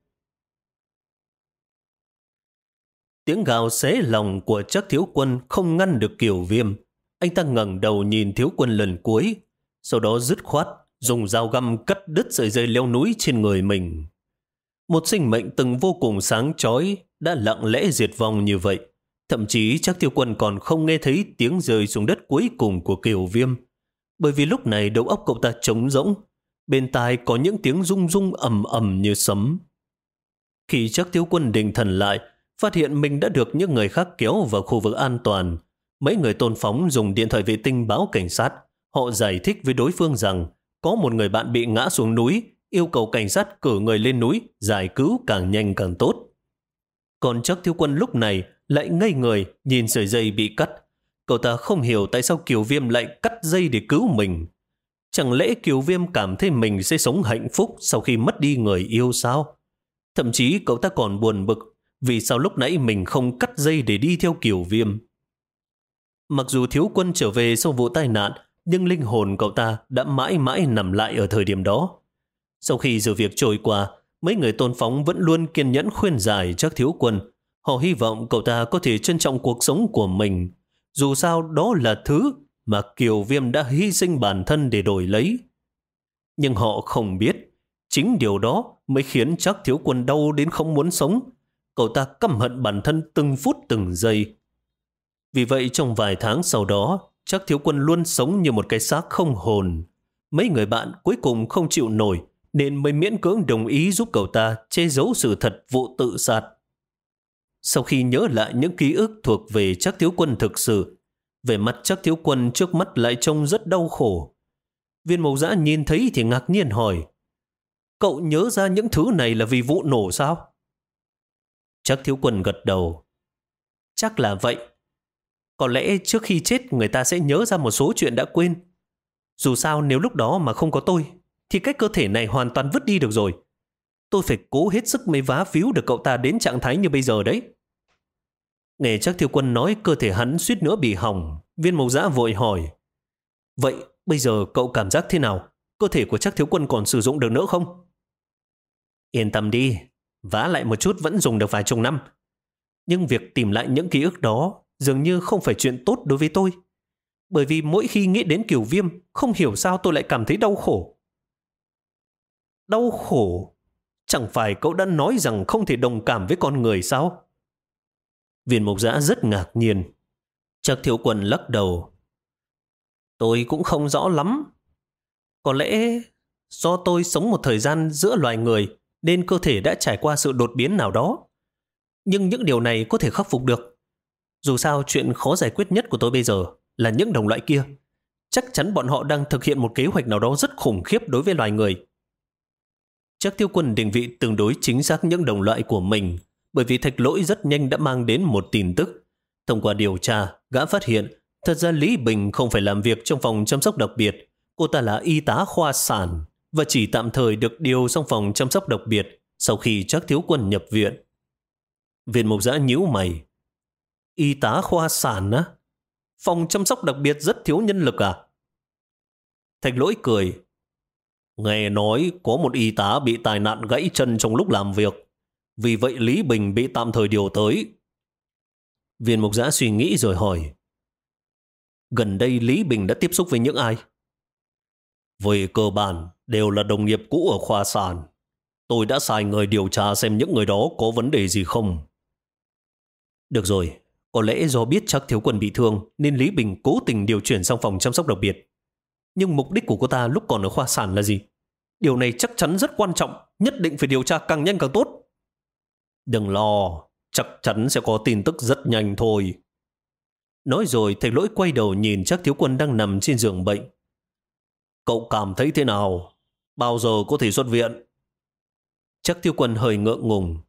Tiếng gào xé lòng của chắc thiếu quân không ngăn được kiểu viêm. Anh ta ngẩng đầu nhìn thiếu quân lần cuối, sau đó dứt khoát, dùng dao găm cắt đứt sợi dây leo núi trên người mình. Một sinh mệnh từng vô cùng sáng chói đã lặng lẽ diệt vong như vậy. Thậm chí chắc tiêu quân còn không nghe thấy tiếng rơi xuống đất cuối cùng của kiều viêm. Bởi vì lúc này đầu óc cậu ta trống rỗng, bên tai có những tiếng rung rung ầm ầm như sấm. Khi chắc tiêu quân định thần lại, phát hiện mình đã được những người khác kéo vào khu vực an toàn. Mấy người tôn phóng dùng điện thoại vệ tinh báo cảnh sát. Họ giải thích với đối phương rằng có một người bạn bị ngã xuống núi, yêu cầu cảnh sát cử người lên núi, giải cứu càng nhanh càng tốt. Còn chắc thiếu quân lúc này lại ngây người nhìn sợi dây bị cắt. Cậu ta không hiểu tại sao Kiều Viêm lại cắt dây để cứu mình. Chẳng lẽ Kiều Viêm cảm thấy mình sẽ sống hạnh phúc sau khi mất đi người yêu sao? Thậm chí cậu ta còn buồn bực vì sao lúc nãy mình không cắt dây để đi theo Kiều Viêm. Mặc dù thiếu quân trở về sau vụ tai nạn, nhưng linh hồn cậu ta đã mãi mãi nằm lại ở thời điểm đó. Sau khi sự việc trôi qua, mấy người tôn phóng vẫn luôn kiên nhẫn khuyên giải chắc thiếu quân. Họ hy vọng cậu ta có thể trân trọng cuộc sống của mình. Dù sao đó là thứ mà Kiều Viêm đã hy sinh bản thân để đổi lấy. Nhưng họ không biết, chính điều đó mới khiến chắc thiếu quân đau đến không muốn sống. Cậu ta căm hận bản thân từng phút từng giây. Vì vậy trong vài tháng sau đó, chắc thiếu quân luôn sống như một cái xác không hồn. Mấy người bạn cuối cùng không chịu nổi nên mới miễn cưỡng đồng ý giúp cậu ta che giấu sự thật vụ tự sát. Sau khi nhớ lại những ký ức thuộc về chắc thiếu quân thực sự, về mặt chắc thiếu quân trước mắt lại trông rất đau khổ. Viên mẫu giã nhìn thấy thì ngạc nhiên hỏi, cậu nhớ ra những thứ này là vì vụ nổ sao? Chắc thiếu quân gật đầu. Chắc là vậy. Có lẽ trước khi chết người ta sẽ nhớ ra một số chuyện đã quên. Dù sao nếu lúc đó mà không có tôi, thì cái cơ thể này hoàn toàn vứt đi được rồi. Tôi phải cố hết sức mới vá víu được cậu ta đến trạng thái như bây giờ đấy. Nghe chắc thiếu quân nói cơ thể hắn suýt nữa bị hỏng, viên mộc giã vội hỏi. Vậy bây giờ cậu cảm giác thế nào? Cơ thể của chắc thiếu quân còn sử dụng được nữa không? Yên tâm đi, vá lại một chút vẫn dùng được vài chục năm. Nhưng việc tìm lại những ký ức đó dường như không phải chuyện tốt đối với tôi. Bởi vì mỗi khi nghĩ đến kiểu viêm, không hiểu sao tôi lại cảm thấy đau khổ. Đau khổ? Chẳng phải cậu đã nói rằng không thể đồng cảm với con người sao? Viên mục giã rất ngạc nhiên. Chắc thiếu quần lắc đầu. Tôi cũng không rõ lắm. Có lẽ do tôi sống một thời gian giữa loài người nên cơ thể đã trải qua sự đột biến nào đó. Nhưng những điều này có thể khắc phục được. Dù sao chuyện khó giải quyết nhất của tôi bây giờ là những đồng loại kia. Chắc chắn bọn họ đang thực hiện một kế hoạch nào đó rất khủng khiếp đối với loài người. Chắc tiêu quân định vị tương đối chính xác những đồng loại của mình bởi vì thạch lỗi rất nhanh đã mang đến một tin tức. Thông qua điều tra, gã phát hiện thật ra Lý Bình không phải làm việc trong phòng chăm sóc đặc biệt. Cô ta là y tá khoa sản và chỉ tạm thời được điều sang phòng chăm sóc đặc biệt sau khi chắc thiếu quân nhập viện. Viện mục giã nhíu mày. Y tá khoa sản á? Phòng chăm sóc đặc biệt rất thiếu nhân lực à? Thạch lỗi cười. Nghe nói có một y tá bị tai nạn gãy chân trong lúc làm việc. Vì vậy Lý Bình bị tạm thời điều tới. Viên mục giã suy nghĩ rồi hỏi. Gần đây Lý Bình đã tiếp xúc với những ai? Về cơ bản, đều là đồng nghiệp cũ ở khoa sản. Tôi đã sai người điều tra xem những người đó có vấn đề gì không. Được rồi, có lẽ do biết chắc thiếu quân bị thương nên Lý Bình cố tình điều chuyển sang phòng chăm sóc đặc biệt. Nhưng mục đích của cô ta lúc còn ở khoa sản là gì? Điều này chắc chắn rất quan trọng, nhất định phải điều tra càng nhanh càng tốt. Đừng lo, chắc chắn sẽ có tin tức rất nhanh thôi. Nói rồi thầy lỗi quay đầu nhìn chắc thiếu quân đang nằm trên giường bệnh. Cậu cảm thấy thế nào? Bao giờ có thể xuất viện? Chắc tiêu quân hơi ngượng ngùng.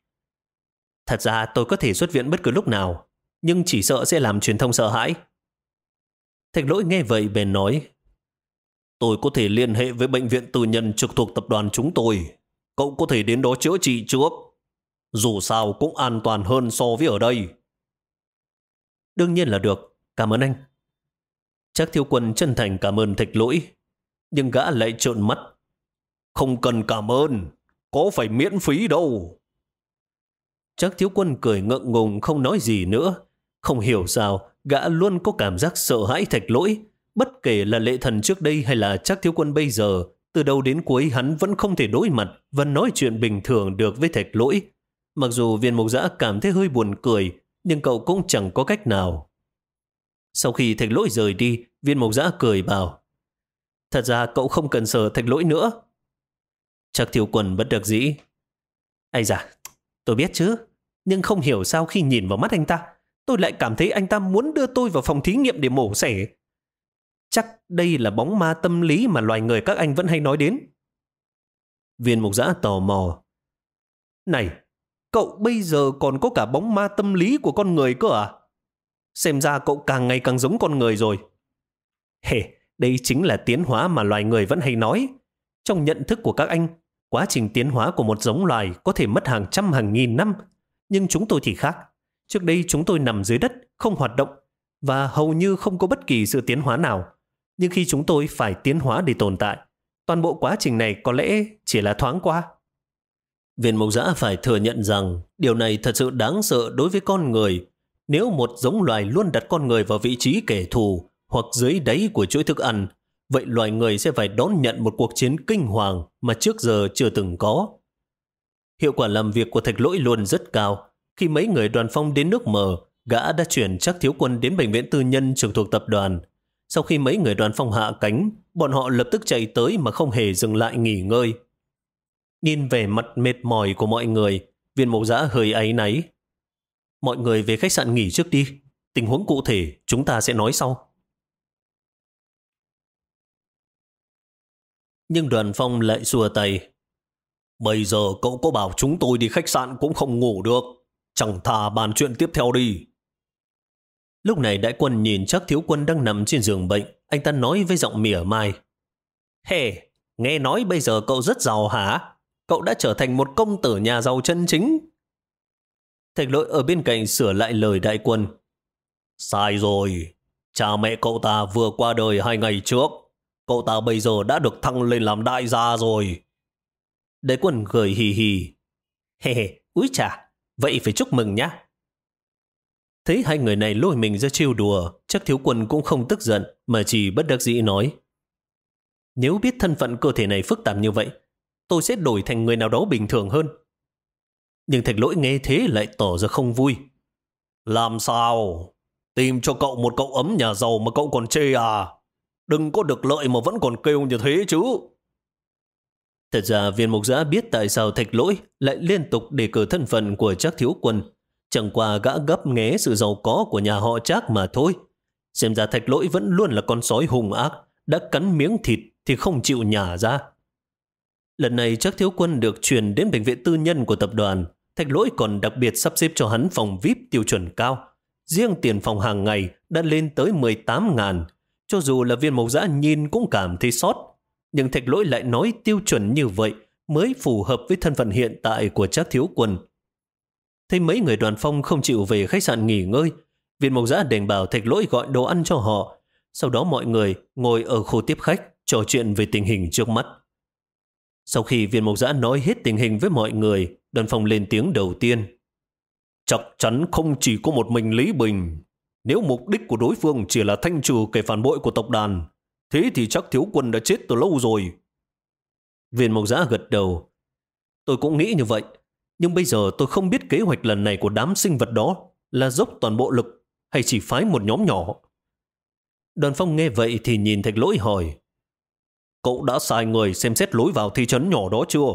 Thật ra tôi có thể xuất viện bất cứ lúc nào, nhưng chỉ sợ sẽ làm truyền thông sợ hãi. Thạch lỗi nghe vậy bèn nói, Tôi có thể liên hệ với bệnh viện tư nhân trực thuộc tập đoàn chúng tôi. Cậu có thể đến đó chữa trị trước. Dù sao cũng an toàn hơn so với ở đây. Đương nhiên là được. Cảm ơn anh. Chắc thiếu quân chân thành cảm ơn thạch lỗi. Nhưng gã lại trợn mắt. Không cần cảm ơn. Có phải miễn phí đâu. Chắc thiếu quân cười ngượng ngùng không nói gì nữa. Không hiểu sao, gã luôn có cảm giác sợ hãi thạch lỗi. Bất kể là lệ thần trước đây hay là chắc thiếu quân bây giờ, từ đầu đến cuối hắn vẫn không thể đối mặt và nói chuyện bình thường được với thạch lỗi. Mặc dù viên mục giã cảm thấy hơi buồn cười, nhưng cậu cũng chẳng có cách nào. Sau khi thạch lỗi rời đi, viên mục giã cười bảo, Thật ra cậu không cần sở thạch lỗi nữa. Chắc thiếu quân bất đắc dĩ. Ây da, tôi biết chứ, nhưng không hiểu sao khi nhìn vào mắt anh ta, tôi lại cảm thấy anh ta muốn đưa tôi vào phòng thí nghiệm để mổ xẻ. Chắc đây là bóng ma tâm lý mà loài người các anh vẫn hay nói đến. Viên mục giã tò mò. Này, cậu bây giờ còn có cả bóng ma tâm lý của con người cơ à? Xem ra cậu càng ngày càng giống con người rồi. Hề, đây chính là tiến hóa mà loài người vẫn hay nói. Trong nhận thức của các anh, quá trình tiến hóa của một giống loài có thể mất hàng trăm hàng nghìn năm. Nhưng chúng tôi thì khác. Trước đây chúng tôi nằm dưới đất, không hoạt động, và hầu như không có bất kỳ sự tiến hóa nào. Nhưng khi chúng tôi phải tiến hóa để tồn tại, toàn bộ quá trình này có lẽ chỉ là thoáng qua. Viên mộc giã phải thừa nhận rằng điều này thật sự đáng sợ đối với con người. Nếu một giống loài luôn đặt con người vào vị trí kẻ thù hoặc dưới đáy của chuỗi thức ăn, vậy loài người sẽ phải đón nhận một cuộc chiến kinh hoàng mà trước giờ chưa từng có. Hiệu quả làm việc của thạch lỗi luôn rất cao. Khi mấy người đoàn phong đến nước mờ, gã đã chuyển chắc thiếu quân đến bệnh viện tư nhân trực thuộc tập đoàn. Sau khi mấy người đoàn phong hạ cánh, bọn họ lập tức chạy tới mà không hề dừng lại nghỉ ngơi. Nhìn về mặt mệt mỏi của mọi người, viên mộc giã hơi áy náy. Mọi người về khách sạn nghỉ trước đi. Tình huống cụ thể chúng ta sẽ nói sau. Nhưng đoàn phong lại xua tay. Bây giờ cậu có bảo chúng tôi đi khách sạn cũng không ngủ được. Chẳng thà bàn chuyện tiếp theo đi. Lúc này đại quân nhìn chắc thiếu quân đang nằm trên giường bệnh. Anh ta nói với giọng mỉa mai. Hề, hey, nghe nói bây giờ cậu rất giàu hả? Cậu đã trở thành một công tử nhà giàu chân chính. Thạch lỗi ở bên cạnh sửa lại lời đại quân. Sai rồi. Cha mẹ cậu ta vừa qua đời hai ngày trước. Cậu ta bây giờ đã được thăng lên làm đại gia rồi. Đại quân cười hì hì. Hề hề, úi chà, vậy phải chúc mừng nhá. Thấy hai người này lôi mình ra trêu đùa, chắc thiếu quân cũng không tức giận, mà chỉ bất đắc dĩ nói. Nếu biết thân phận cơ thể này phức tạp như vậy, tôi sẽ đổi thành người nào đó bình thường hơn. Nhưng thạch lỗi nghe thế lại tỏ ra không vui. Làm sao? Tìm cho cậu một cậu ấm nhà giàu mà cậu còn chê à? Đừng có được lợi mà vẫn còn kêu như thế chứ. Thật ra viên mục giã biết tại sao thạch lỗi lại liên tục đề cử thân phận của chắc thiếu quân. Chẳng qua gã gấp nghé sự giàu có của nhà họ chắc mà thôi. Xem ra thạch lỗi vẫn luôn là con sói hung ác, đã cắn miếng thịt thì không chịu nhả ra. Lần này chắc thiếu quân được chuyển đến bệnh viện tư nhân của tập đoàn. Thạch lỗi còn đặc biệt sắp xếp cho hắn phòng VIP tiêu chuẩn cao. Riêng tiền phòng hàng ngày đã lên tới 18 ngàn. Cho dù là viên mộc giã nhìn cũng cảm thấy sót. Nhưng thạch lỗi lại nói tiêu chuẩn như vậy mới phù hợp với thân phận hiện tại của Trác thiếu quân. Thấy mấy người đoàn phong không chịu về khách sạn nghỉ ngơi, viên mộc giã đành bảo thạch lỗi gọi đồ ăn cho họ. Sau đó mọi người ngồi ở khu tiếp khách trò chuyện về tình hình trước mắt. Sau khi viên mộc giã nói hết tình hình với mọi người, đoàn phong lên tiếng đầu tiên. Chắc chắn không chỉ có một mình Lý Bình. Nếu mục đích của đối phương chỉ là thanh trừ kẻ phản bội của tộc đàn, thế thì chắc thiếu quân đã chết từ lâu rồi. Viên mộc giã gật đầu. Tôi cũng nghĩ như vậy, nhưng bây giờ tôi không biết kế hoạch lần này của đám sinh vật đó là dốc toàn bộ lực hay chỉ phái một nhóm nhỏ. Đoàn phong nghe vậy thì nhìn thạch lỗi hỏi. Cậu đã sai người xem xét lối vào thị trấn nhỏ đó chưa?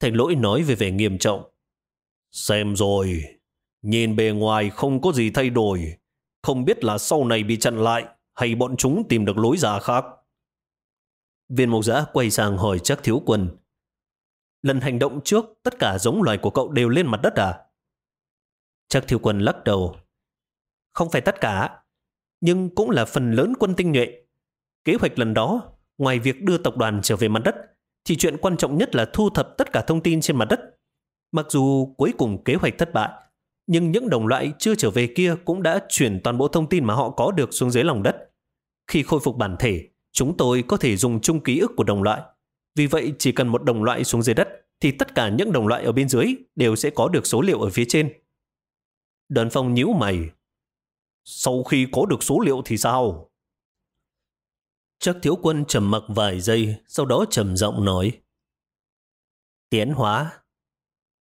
Thạch lỗi nói về vẻ nghiêm trọng. Xem rồi, nhìn bề ngoài không có gì thay đổi. Không biết là sau này bị chặn lại hay bọn chúng tìm được lối ra khác. Viên mộc giã quay sang hỏi chắc thiếu quân. Lần hành động trước, tất cả giống loài của cậu đều lên mặt đất à? Chắc thiếu quân lắc đầu. Không phải tất cả, nhưng cũng là phần lớn quân tinh nhuệ. Kế hoạch lần đó Ngoài việc đưa tộc đoàn trở về mặt đất, thì chuyện quan trọng nhất là thu thập tất cả thông tin trên mặt đất. Mặc dù cuối cùng kế hoạch thất bại, nhưng những đồng loại chưa trở về kia cũng đã chuyển toàn bộ thông tin mà họ có được xuống dưới lòng đất. Khi khôi phục bản thể, chúng tôi có thể dùng chung ký ức của đồng loại. Vì vậy chỉ cần một đồng loại xuống dưới đất thì tất cả những đồng loại ở bên dưới đều sẽ có được số liệu ở phía trên. Đoàn phong nhíu mày. Sau khi có được số liệu thì sao? Chắc thiếu quân trầm mặc vài giây, sau đó trầm giọng nói. Tiến hóa.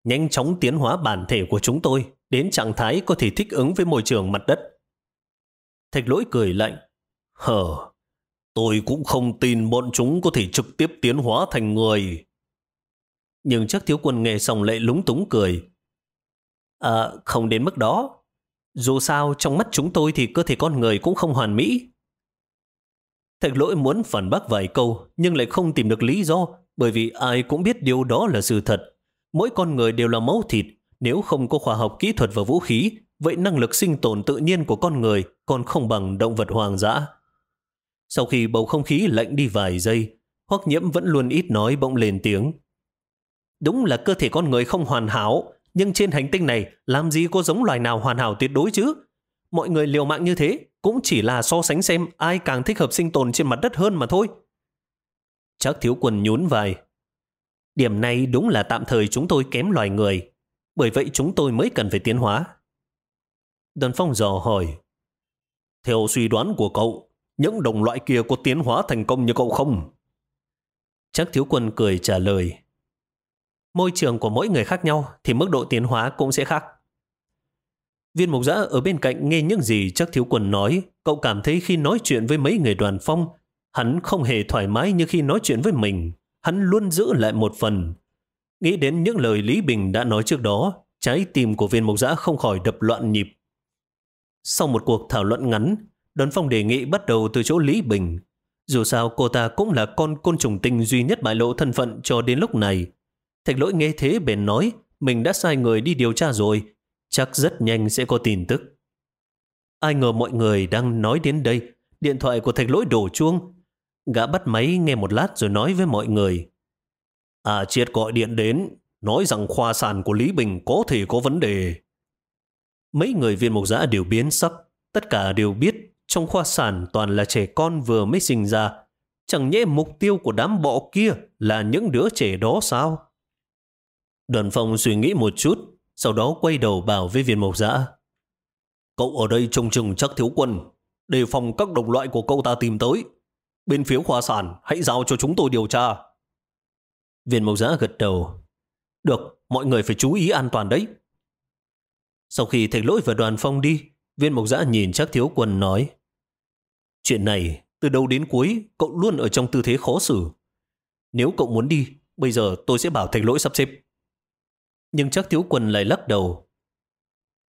Nhanh chóng tiến hóa bản thể của chúng tôi đến trạng thái có thể thích ứng với môi trường mặt đất. Thạch lỗi cười lạnh. Hờ, tôi cũng không tin bọn chúng có thể trực tiếp tiến hóa thành người. Nhưng chắc thiếu quân nghe xong lại lúng túng cười. À, không đến mức đó. Dù sao, trong mắt chúng tôi thì cơ thể con người cũng không hoàn mỹ. Thạch lỗi muốn phản bác vài câu, nhưng lại không tìm được lý do, bởi vì ai cũng biết điều đó là sự thật. Mỗi con người đều là máu thịt, nếu không có khoa học kỹ thuật và vũ khí, vậy năng lực sinh tồn tự nhiên của con người còn không bằng động vật hoang dã. Sau khi bầu không khí lạnh đi vài giây, Hoắc Nhiễm vẫn luôn ít nói bỗng lên tiếng. Đúng là cơ thể con người không hoàn hảo, nhưng trên hành tinh này làm gì có giống loài nào hoàn hảo tuyệt đối chứ? Mọi người liều mạng như thế cũng chỉ là so sánh xem ai càng thích hợp sinh tồn trên mặt đất hơn mà thôi. Chắc thiếu quần nhún vai. Điểm này đúng là tạm thời chúng tôi kém loài người, bởi vậy chúng tôi mới cần phải tiến hóa. Đơn Phong dò hỏi. Theo suy đoán của cậu, những đồng loại kia có tiến hóa thành công như cậu không? Chắc thiếu quân cười trả lời. Môi trường của mỗi người khác nhau thì mức độ tiến hóa cũng sẽ khác. Viên mục giã ở bên cạnh nghe những gì chắc thiếu quân nói, cậu cảm thấy khi nói chuyện với mấy người đoàn phong, hắn không hề thoải mái như khi nói chuyện với mình. Hắn luôn giữ lại một phần. Nghĩ đến những lời Lý Bình đã nói trước đó, trái tim của viên Mộc giã không khỏi đập loạn nhịp. Sau một cuộc thảo luận ngắn, đoàn phong đề nghị bắt đầu từ chỗ Lý Bình. Dù sao cô ta cũng là con côn trùng tinh duy nhất bại lộ thân phận cho đến lúc này. Thạch lỗi nghe thế bền nói mình đã sai người đi điều tra rồi, chắc rất nhanh sẽ có tin tức. Ai ngờ mọi người đang nói đến đây, điện thoại của thạch lỗi đổ chuông. Gã bắt máy nghe một lát rồi nói với mọi người. À triệt gọi điện đến, nói rằng khoa sản của Lý Bình có thể có vấn đề. Mấy người viên mục giã đều biến sắc, tất cả đều biết trong khoa sản toàn là trẻ con vừa mới sinh ra. Chẳng nhẽ mục tiêu của đám bọ kia là những đứa trẻ đó sao? Đoàn phong suy nghĩ một chút, sau đó quay đầu bảo với viên mộc giã. Cậu ở đây trông chừng chắc thiếu quân, đề phòng các đồng loại của cậu ta tìm tới. Bên phía khoa sản, hãy giao cho chúng tôi điều tra. Viên mộc giã gật đầu. Được, mọi người phải chú ý an toàn đấy. Sau khi Thạch lỗi và đoàn phong đi, viên mộc giã nhìn chắc thiếu quân nói. Chuyện này, từ đầu đến cuối, cậu luôn ở trong tư thế khó xử. Nếu cậu muốn đi, bây giờ tôi sẽ bảo Thạch lỗi sắp xếp. Nhưng chắc thiếu Quân lại lắc đầu.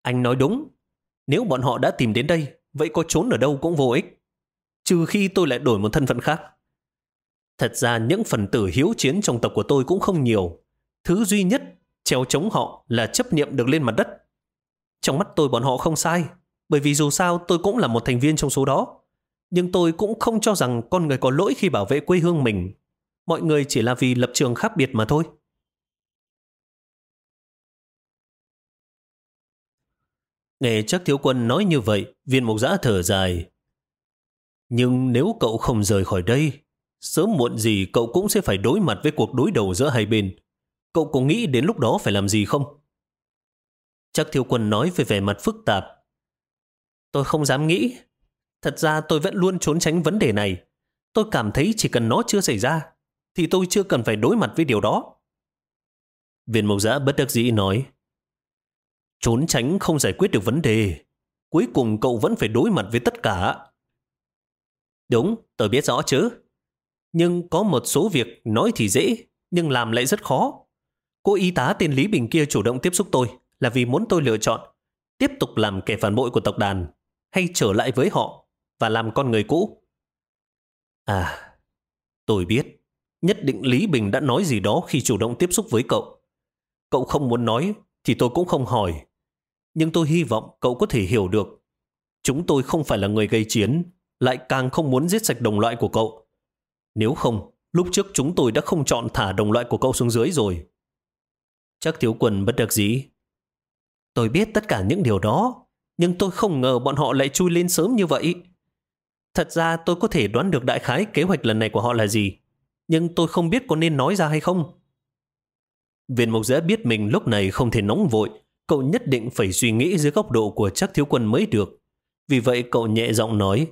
Anh nói đúng. Nếu bọn họ đã tìm đến đây, vậy có trốn ở đâu cũng vô ích. Trừ khi tôi lại đổi một thân phận khác. Thật ra những phần tử hiếu chiến trong tộc của tôi cũng không nhiều. Thứ duy nhất treo chống họ là chấp niệm được lên mặt đất. Trong mắt tôi bọn họ không sai, bởi vì dù sao tôi cũng là một thành viên trong số đó. Nhưng tôi cũng không cho rằng con người có lỗi khi bảo vệ quê hương mình. Mọi người chỉ là vì lập trường khác biệt mà thôi. Nghe chắc thiếu quân nói như vậy, viên mục giã thở dài. Nhưng nếu cậu không rời khỏi đây, sớm muộn gì cậu cũng sẽ phải đối mặt với cuộc đối đầu giữa hai bên. Cậu có nghĩ đến lúc đó phải làm gì không? Chắc thiếu quân nói về vẻ mặt phức tạp. Tôi không dám nghĩ. Thật ra tôi vẫn luôn trốn tránh vấn đề này. Tôi cảm thấy chỉ cần nó chưa xảy ra, thì tôi chưa cần phải đối mặt với điều đó. Viên mộc giã bất đắc dĩ nói. Trốn tránh không giải quyết được vấn đề. Cuối cùng cậu vẫn phải đối mặt với tất cả. Đúng, tôi biết rõ chứ. Nhưng có một số việc nói thì dễ, nhưng làm lại rất khó. Cô y tá tên Lý Bình kia chủ động tiếp xúc tôi là vì muốn tôi lựa chọn tiếp tục làm kẻ phản bội của tộc đàn hay trở lại với họ và làm con người cũ. À, tôi biết. Nhất định Lý Bình đã nói gì đó khi chủ động tiếp xúc với cậu. Cậu không muốn nói thì tôi cũng không hỏi. Nhưng tôi hy vọng cậu có thể hiểu được. Chúng tôi không phải là người gây chiến, lại càng không muốn giết sạch đồng loại của cậu. Nếu không, lúc trước chúng tôi đã không chọn thả đồng loại của cậu xuống dưới rồi. Chắc thiếu quần bất đắc dĩ. Tôi biết tất cả những điều đó, nhưng tôi không ngờ bọn họ lại chui lên sớm như vậy. Thật ra tôi có thể đoán được đại khái kế hoạch lần này của họ là gì, nhưng tôi không biết có nên nói ra hay không. Viên mộc giã biết mình lúc này không thể nóng vội, cậu nhất định phải suy nghĩ dưới góc độ của chắc thiếu quân mới được. Vì vậy cậu nhẹ giọng nói,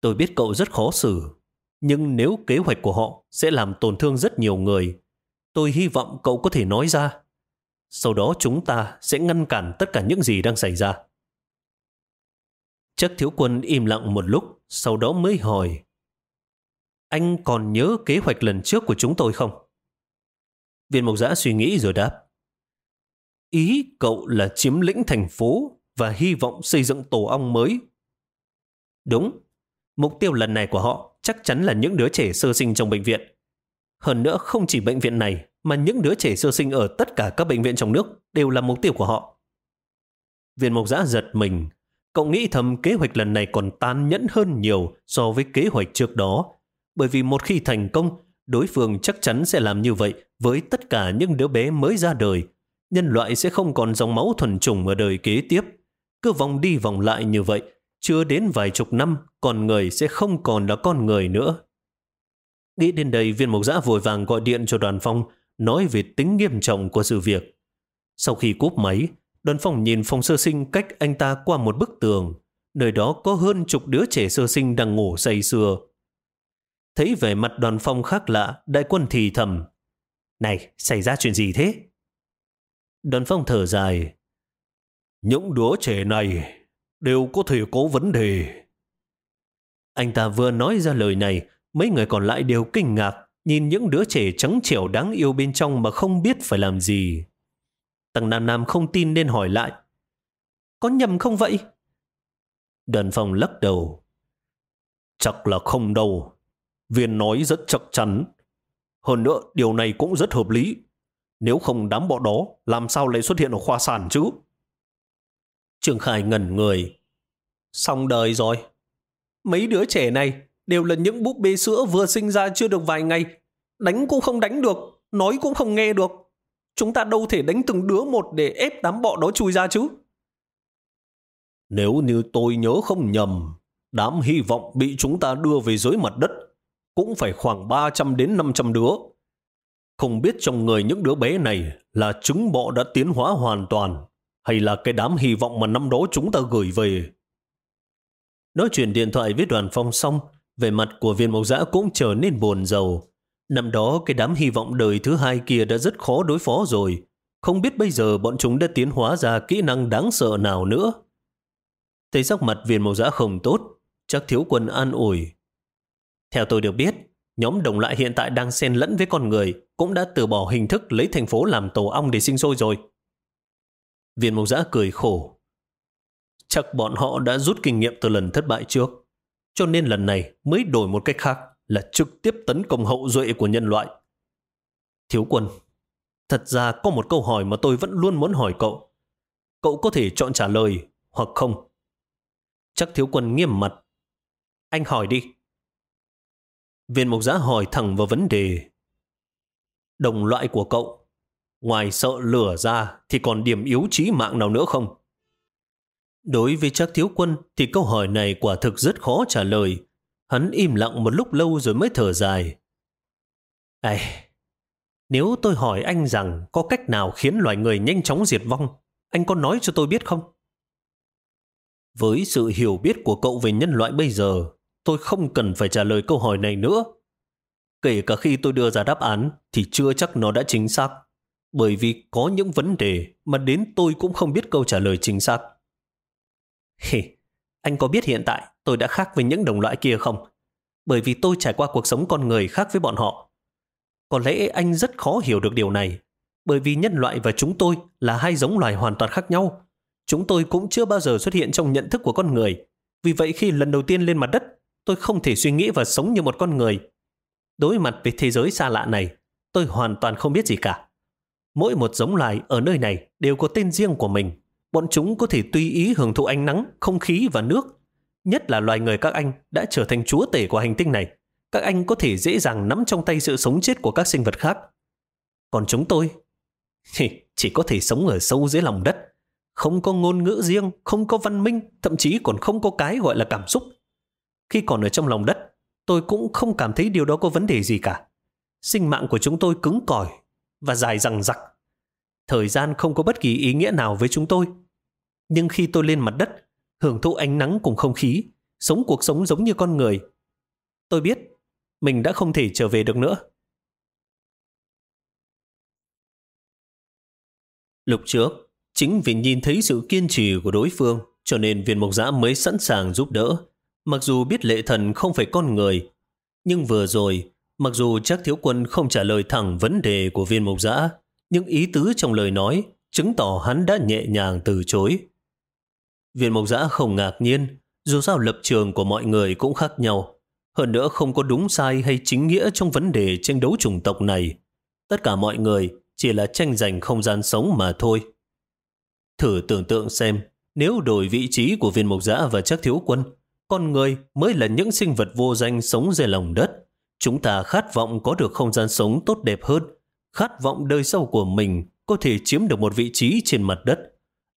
Tôi biết cậu rất khó xử, nhưng nếu kế hoạch của họ sẽ làm tổn thương rất nhiều người, tôi hy vọng cậu có thể nói ra. Sau đó chúng ta sẽ ngăn cản tất cả những gì đang xảy ra. Chắc thiếu quân im lặng một lúc, sau đó mới hỏi. Anh còn nhớ kế hoạch lần trước của chúng tôi không? Viên mộc giã suy nghĩ rồi đáp. Ý cậu là chiếm lĩnh thành phố và hy vọng xây dựng tổ ong mới. Đúng, mục tiêu lần này của họ chắc chắn là những đứa trẻ sơ sinh trong bệnh viện. Hơn nữa không chỉ bệnh viện này mà những đứa trẻ sơ sinh ở tất cả các bệnh viện trong nước đều là mục tiêu của họ. Viên mộc giã giật mình. Cậu nghĩ thầm kế hoạch lần này còn tàn nhẫn hơn nhiều so với kế hoạch trước đó. Bởi vì một khi thành công, đối phương chắc chắn sẽ làm như vậy với tất cả những đứa bé mới ra đời. Nhân loại sẽ không còn dòng máu thuần chủng ở đời kế tiếp. Cứ vòng đi vòng lại như vậy, chưa đến vài chục năm, con người sẽ không còn là con người nữa. Nghĩ đến đây, viên mộc giã vội vàng gọi điện cho đoàn phong, nói về tính nghiêm trọng của sự việc. Sau khi cúp máy, đoàn phong nhìn phòng sơ sinh cách anh ta qua một bức tường. Nơi đó có hơn chục đứa trẻ sơ sinh đang ngủ say sưa. Thấy vẻ mặt đoàn phong khác lạ, đại quân thì thầm. Này, xảy ra chuyện gì thế? Đoàn phong thở dài. Những đứa trẻ này đều có thể có vấn đề. Anh ta vừa nói ra lời này, mấy người còn lại đều kinh ngạc, nhìn những đứa trẻ trắng trẻo đáng yêu bên trong mà không biết phải làm gì. Tăng Nam Nam không tin nên hỏi lại. Có nhầm không vậy? Đoàn phòng lắc đầu. Chắc là không đâu. Viên nói rất chắc chắn. Hơn nữa, điều này cũng rất hợp lý. Nếu không đám bọn đó, làm sao lại xuất hiện ở khoa sản chứ? Trường Khải ngẩn người. Xong đời rồi. Mấy đứa trẻ này đều là những búp bê sữa vừa sinh ra chưa được vài ngày. Đánh cũng không đánh được, nói cũng không nghe được. Chúng ta đâu thể đánh từng đứa một để ép đám bọ đó chui ra chứ. Nếu như tôi nhớ không nhầm, đám hy vọng bị chúng ta đưa về dưới mặt đất cũng phải khoảng 300 đến 500 đứa. Không biết trong người những đứa bé này là trứng bọ đã tiến hóa hoàn toàn hay là cái đám hy vọng mà năm đó chúng ta gửi về. Nói chuyện điện thoại với đoàn phong xong, về mặt của viên mộc giã cũng trở nên buồn giàu. Năm đó cái đám hy vọng đời thứ hai kia đã rất khó đối phó rồi. Không biết bây giờ bọn chúng đã tiến hóa ra kỹ năng đáng sợ nào nữa. Thấy sắc mặt viên mộc giã không tốt, chắc thiếu quân an ủi. Theo tôi được biết, nhóm đồng lại hiện tại đang xen lẫn với con người cũng đã từ bỏ hình thức lấy thành phố làm tổ ong để sinh sôi rồi. Viên mộc giã cười khổ. Chắc bọn họ đã rút kinh nghiệm từ lần thất bại trước, cho nên lần này mới đổi một cách khác là trực tiếp tấn công hậu duệ của nhân loại. Thiếu quân, thật ra có một câu hỏi mà tôi vẫn luôn muốn hỏi cậu. Cậu có thể chọn trả lời hoặc không. Chắc thiếu quân nghiêm mặt. Anh hỏi đi. Viên mục giã hỏi thẳng vào vấn đề. Đồng loại của cậu, ngoài sợ lửa ra thì còn điểm yếu trí mạng nào nữa không? Đối với chắc thiếu quân thì câu hỏi này quả thực rất khó trả lời. Hắn im lặng một lúc lâu rồi mới thở dài. Ây, nếu tôi hỏi anh rằng có cách nào khiến loài người nhanh chóng diệt vong, anh có nói cho tôi biết không? Với sự hiểu biết của cậu về nhân loại bây giờ, tôi không cần phải trả lời câu hỏi này nữa. Kể cả khi tôi đưa ra đáp án thì chưa chắc nó đã chính xác, bởi vì có những vấn đề mà đến tôi cũng không biết câu trả lời chính xác. Hì, anh có biết hiện tại tôi đã khác với những đồng loại kia không? Bởi vì tôi trải qua cuộc sống con người khác với bọn họ. Có lẽ anh rất khó hiểu được điều này, bởi vì nhân loại và chúng tôi là hai giống loài hoàn toàn khác nhau. Chúng tôi cũng chưa bao giờ xuất hiện trong nhận thức của con người. Vì vậy khi lần đầu tiên lên mặt đất, tôi không thể suy nghĩ và sống như một con người. Đối mặt với thế giới xa lạ này, tôi hoàn toàn không biết gì cả. Mỗi một giống loài ở nơi này đều có tên riêng của mình. Bọn chúng có thể tùy ý hưởng thụ ánh nắng, không khí và nước. Nhất là loài người các anh đã trở thành chúa tể của hành tinh này. Các anh có thể dễ dàng nắm trong tay sự sống chết của các sinh vật khác. Còn chúng tôi thì chỉ có thể sống ở sâu dưới lòng đất. Không có ngôn ngữ riêng, không có văn minh, thậm chí còn không có cái gọi là cảm xúc. Khi còn ở trong lòng đất, tôi cũng không cảm thấy điều đó có vấn đề gì cả. Sinh mạng của chúng tôi cứng cỏi, và dài rằng rặc. Thời gian không có bất kỳ ý nghĩa nào với chúng tôi. Nhưng khi tôi lên mặt đất, hưởng thụ ánh nắng cùng không khí, sống cuộc sống giống như con người, tôi biết mình đã không thể trở về được nữa. Lúc trước, chính vì nhìn thấy sự kiên trì của đối phương, cho nên viên mộc giã mới sẵn sàng giúp đỡ. Mặc dù biết lệ thần không phải con người, nhưng vừa rồi, mặc dù chắc thiếu quân không trả lời thẳng vấn đề của viên mộc giã, nhưng ý tứ trong lời nói chứng tỏ hắn đã nhẹ nhàng từ chối. Viên mộc giã không ngạc nhiên, dù sao lập trường của mọi người cũng khác nhau. Hơn nữa không có đúng sai hay chính nghĩa trong vấn đề tranh đấu chủng tộc này. Tất cả mọi người chỉ là tranh giành không gian sống mà thôi. Thử tưởng tượng xem, nếu đổi vị trí của viên mộc giã và chắc thiếu quân, con người mới là những sinh vật vô danh sống dưới lòng đất. Chúng ta khát vọng có được không gian sống tốt đẹp hơn, khát vọng đời sau của mình có thể chiếm được một vị trí trên mặt đất.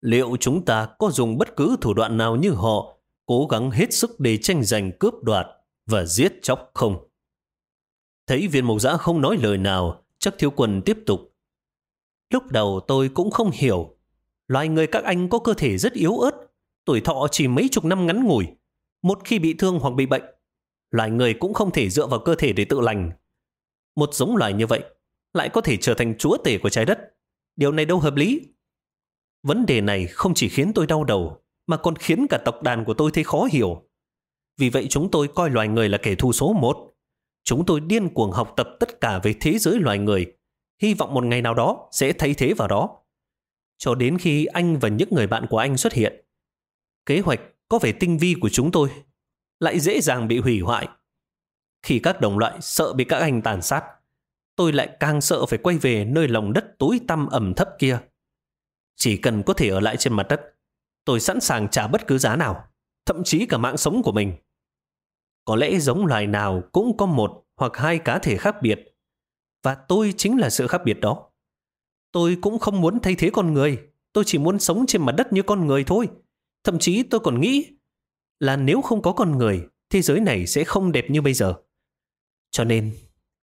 Liệu chúng ta có dùng bất cứ thủ đoạn nào như họ, cố gắng hết sức để tranh giành cướp đoạt và giết chóc không? Thấy viên mộc giã không nói lời nào, chắc thiếu quân tiếp tục. Lúc đầu tôi cũng không hiểu. Loài người các anh có cơ thể rất yếu ớt, tuổi thọ chỉ mấy chục năm ngắn ngủi. Một khi bị thương hoặc bị bệnh, loài người cũng không thể dựa vào cơ thể để tự lành. Một giống loài như vậy lại có thể trở thành chúa tể của trái đất. Điều này đâu hợp lý. Vấn đề này không chỉ khiến tôi đau đầu, mà còn khiến cả tộc đàn của tôi thấy khó hiểu. Vì vậy chúng tôi coi loài người là kẻ thù số một. Chúng tôi điên cuồng học tập tất cả về thế giới loài người, hy vọng một ngày nào đó sẽ thay thế vào đó. Cho đến khi anh và những người bạn của anh xuất hiện, kế hoạch có vẻ tinh vi của chúng tôi lại dễ dàng bị hủy hoại. Khi các đồng loại sợ bị các anh tàn sát, tôi lại càng sợ phải quay về nơi lòng đất tối tăm ẩm thấp kia. Chỉ cần có thể ở lại trên mặt đất, tôi sẵn sàng trả bất cứ giá nào, thậm chí cả mạng sống của mình. Có lẽ giống loài nào cũng có một hoặc hai cá thể khác biệt, và tôi chính là sự khác biệt đó. Tôi cũng không muốn thay thế con người, tôi chỉ muốn sống trên mặt đất như con người thôi. Thậm chí tôi còn nghĩ là nếu không có con người, thế giới này sẽ không đẹp như bây giờ. Cho nên,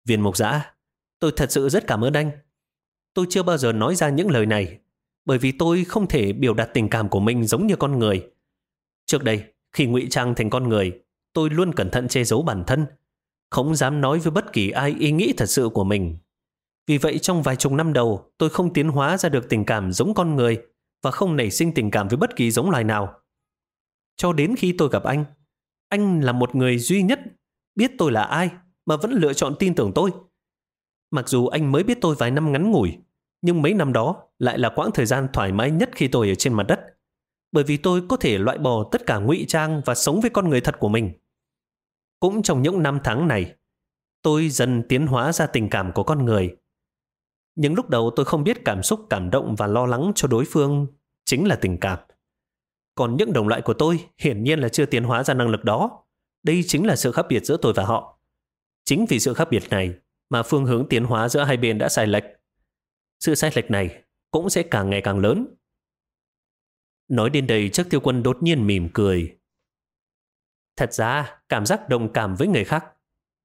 viên mộc giã, tôi thật sự rất cảm ơn anh. Tôi chưa bao giờ nói ra những lời này, bởi vì tôi không thể biểu đạt tình cảm của mình giống như con người. Trước đây, khi ngụy trang thành con người, tôi luôn cẩn thận che giấu bản thân, không dám nói với bất kỳ ai ý nghĩ thật sự của mình. Vì vậy trong vài chục năm đầu, tôi không tiến hóa ra được tình cảm giống con người và không nảy sinh tình cảm với bất kỳ giống loài nào. Cho đến khi tôi gặp anh, anh là một người duy nhất biết tôi là ai mà vẫn lựa chọn tin tưởng tôi. Mặc dù anh mới biết tôi vài năm ngắn ngủi, nhưng mấy năm đó lại là quãng thời gian thoải mái nhất khi tôi ở trên mặt đất. Bởi vì tôi có thể loại bỏ tất cả ngụy trang và sống với con người thật của mình. Cũng trong những năm tháng này, tôi dần tiến hóa ra tình cảm của con người. Nhưng lúc đầu tôi không biết cảm xúc cảm động và lo lắng cho đối phương chính là tình cảm. Còn những đồng loại của tôi hiển nhiên là chưa tiến hóa ra năng lực đó. Đây chính là sự khác biệt giữa tôi và họ. Chính vì sự khác biệt này mà phương hướng tiến hóa giữa hai bên đã sai lệch. Sự sai lệch này cũng sẽ càng ngày càng lớn. Nói đến đây chắc tiêu quân đột nhiên mỉm cười. Thật ra, cảm giác đồng cảm với người khác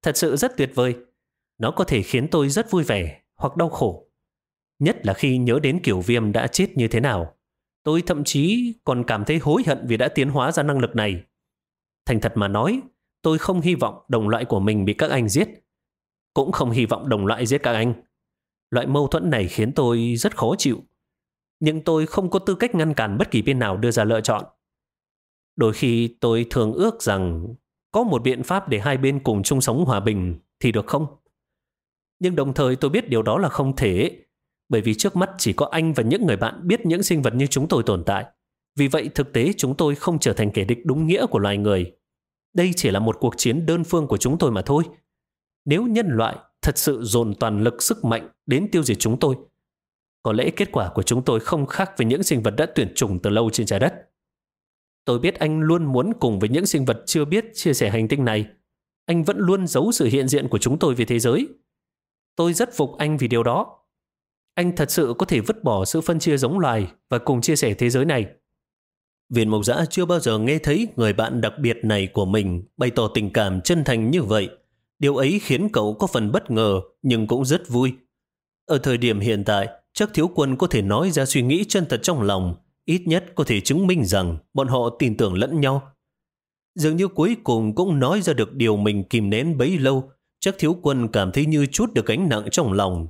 thật sự rất tuyệt vời. Nó có thể khiến tôi rất vui vẻ hoặc đau khổ. Nhất là khi nhớ đến kiểu viêm đã chết như thế nào. Tôi thậm chí còn cảm thấy hối hận vì đã tiến hóa ra năng lực này. Thành thật mà nói, tôi không hy vọng đồng loại của mình bị các anh giết. Cũng không hy vọng đồng loại giết các anh. Loại mâu thuẫn này khiến tôi rất khó chịu. Nhưng tôi không có tư cách ngăn cản bất kỳ bên nào đưa ra lựa chọn. Đôi khi tôi thường ước rằng có một biện pháp để hai bên cùng chung sống hòa bình thì được không? Nhưng đồng thời tôi biết điều đó là không thể, bởi vì trước mắt chỉ có anh và những người bạn biết những sinh vật như chúng tôi tồn tại. Vì vậy thực tế chúng tôi không trở thành kẻ địch đúng nghĩa của loài người. Đây chỉ là một cuộc chiến đơn phương của chúng tôi mà thôi. Nếu nhân loại thật sự dồn toàn lực sức mạnh đến tiêu diệt chúng tôi, có lẽ kết quả của chúng tôi không khác với những sinh vật đã tuyển chủng từ lâu trên trái đất. Tôi biết anh luôn muốn cùng với những sinh vật chưa biết chia sẻ hành tinh này. Anh vẫn luôn giấu sự hiện diện của chúng tôi về thế giới. Tôi rất phục anh vì điều đó. Anh thật sự có thể vứt bỏ sự phân chia giống loài và cùng chia sẻ thế giới này. Viên Mộc Giã chưa bao giờ nghe thấy người bạn đặc biệt này của mình bày tỏ tình cảm chân thành như vậy. Điều ấy khiến cậu có phần bất ngờ nhưng cũng rất vui. Ở thời điểm hiện tại, chắc thiếu quân có thể nói ra suy nghĩ chân thật trong lòng, ít nhất có thể chứng minh rằng bọn họ tin tưởng lẫn nhau. Dường như cuối cùng cũng nói ra được điều mình kìm nén bấy lâu, chắc thiếu quân cảm thấy như chút được gánh nặng trong lòng.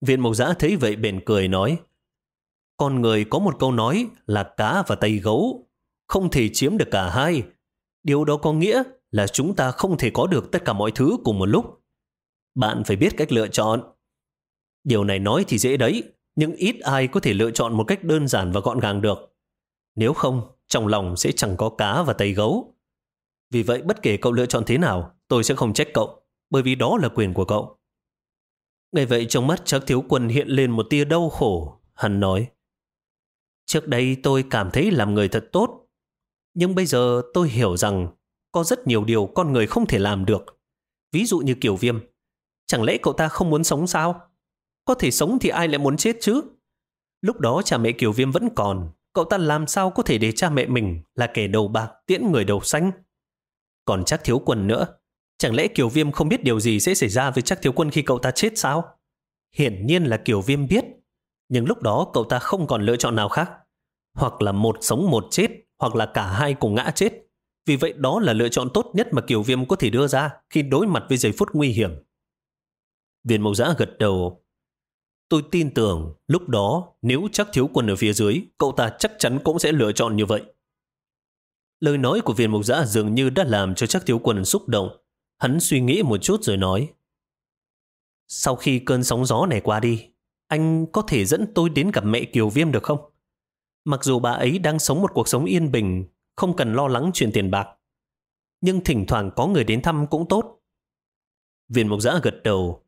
Viện mộc giã thấy vậy bền cười nói, con người có một câu nói là cá và tay gấu, không thể chiếm được cả hai. Điều đó có nghĩa là chúng ta không thể có được tất cả mọi thứ cùng một lúc. Bạn phải biết cách lựa chọn. Điều này nói thì dễ đấy, nhưng ít ai có thể lựa chọn một cách đơn giản và gọn gàng được. Nếu không, trong lòng sẽ chẳng có cá và tay gấu. Vì vậy bất kể cậu lựa chọn thế nào, tôi sẽ không trách cậu, bởi vì đó là quyền của cậu. Ngay vậy trong mắt chắc thiếu quân hiện lên một tia đau khổ. Hắn nói, Trước đây tôi cảm thấy làm người thật tốt, nhưng bây giờ tôi hiểu rằng có rất nhiều điều con người không thể làm được. Ví dụ như kiểu viêm. Chẳng lẽ cậu ta không muốn sống sao? Có thể sống thì ai lại muốn chết chứ? Lúc đó cha mẹ Kiều Viêm vẫn còn, cậu ta làm sao có thể để cha mẹ mình là kẻ đầu bạc tiễn người đầu xanh? Còn chắc thiếu quân nữa, chẳng lẽ Kiều Viêm không biết điều gì sẽ xảy ra với chắc thiếu quân khi cậu ta chết sao? Hiển nhiên là Kiều Viêm biết, nhưng lúc đó cậu ta không còn lựa chọn nào khác. Hoặc là một sống một chết, hoặc là cả hai cùng ngã chết. Vì vậy đó là lựa chọn tốt nhất mà Kiều Viêm có thể đưa ra khi đối mặt với giây phút nguy hiểm. Viên mộc giã gật đầu. Tôi tin tưởng lúc đó nếu chắc thiếu quân ở phía dưới, cậu ta chắc chắn cũng sẽ lựa chọn như vậy. Lời nói của viên mục giã dường như đã làm cho chắc thiếu quân xúc động. Hắn suy nghĩ một chút rồi nói. Sau khi cơn sóng gió này qua đi, anh có thể dẫn tôi đến gặp mẹ Kiều Viêm được không? Mặc dù bà ấy đang sống một cuộc sống yên bình, không cần lo lắng chuyện tiền bạc, nhưng thỉnh thoảng có người đến thăm cũng tốt. Viên mục giã gật đầu.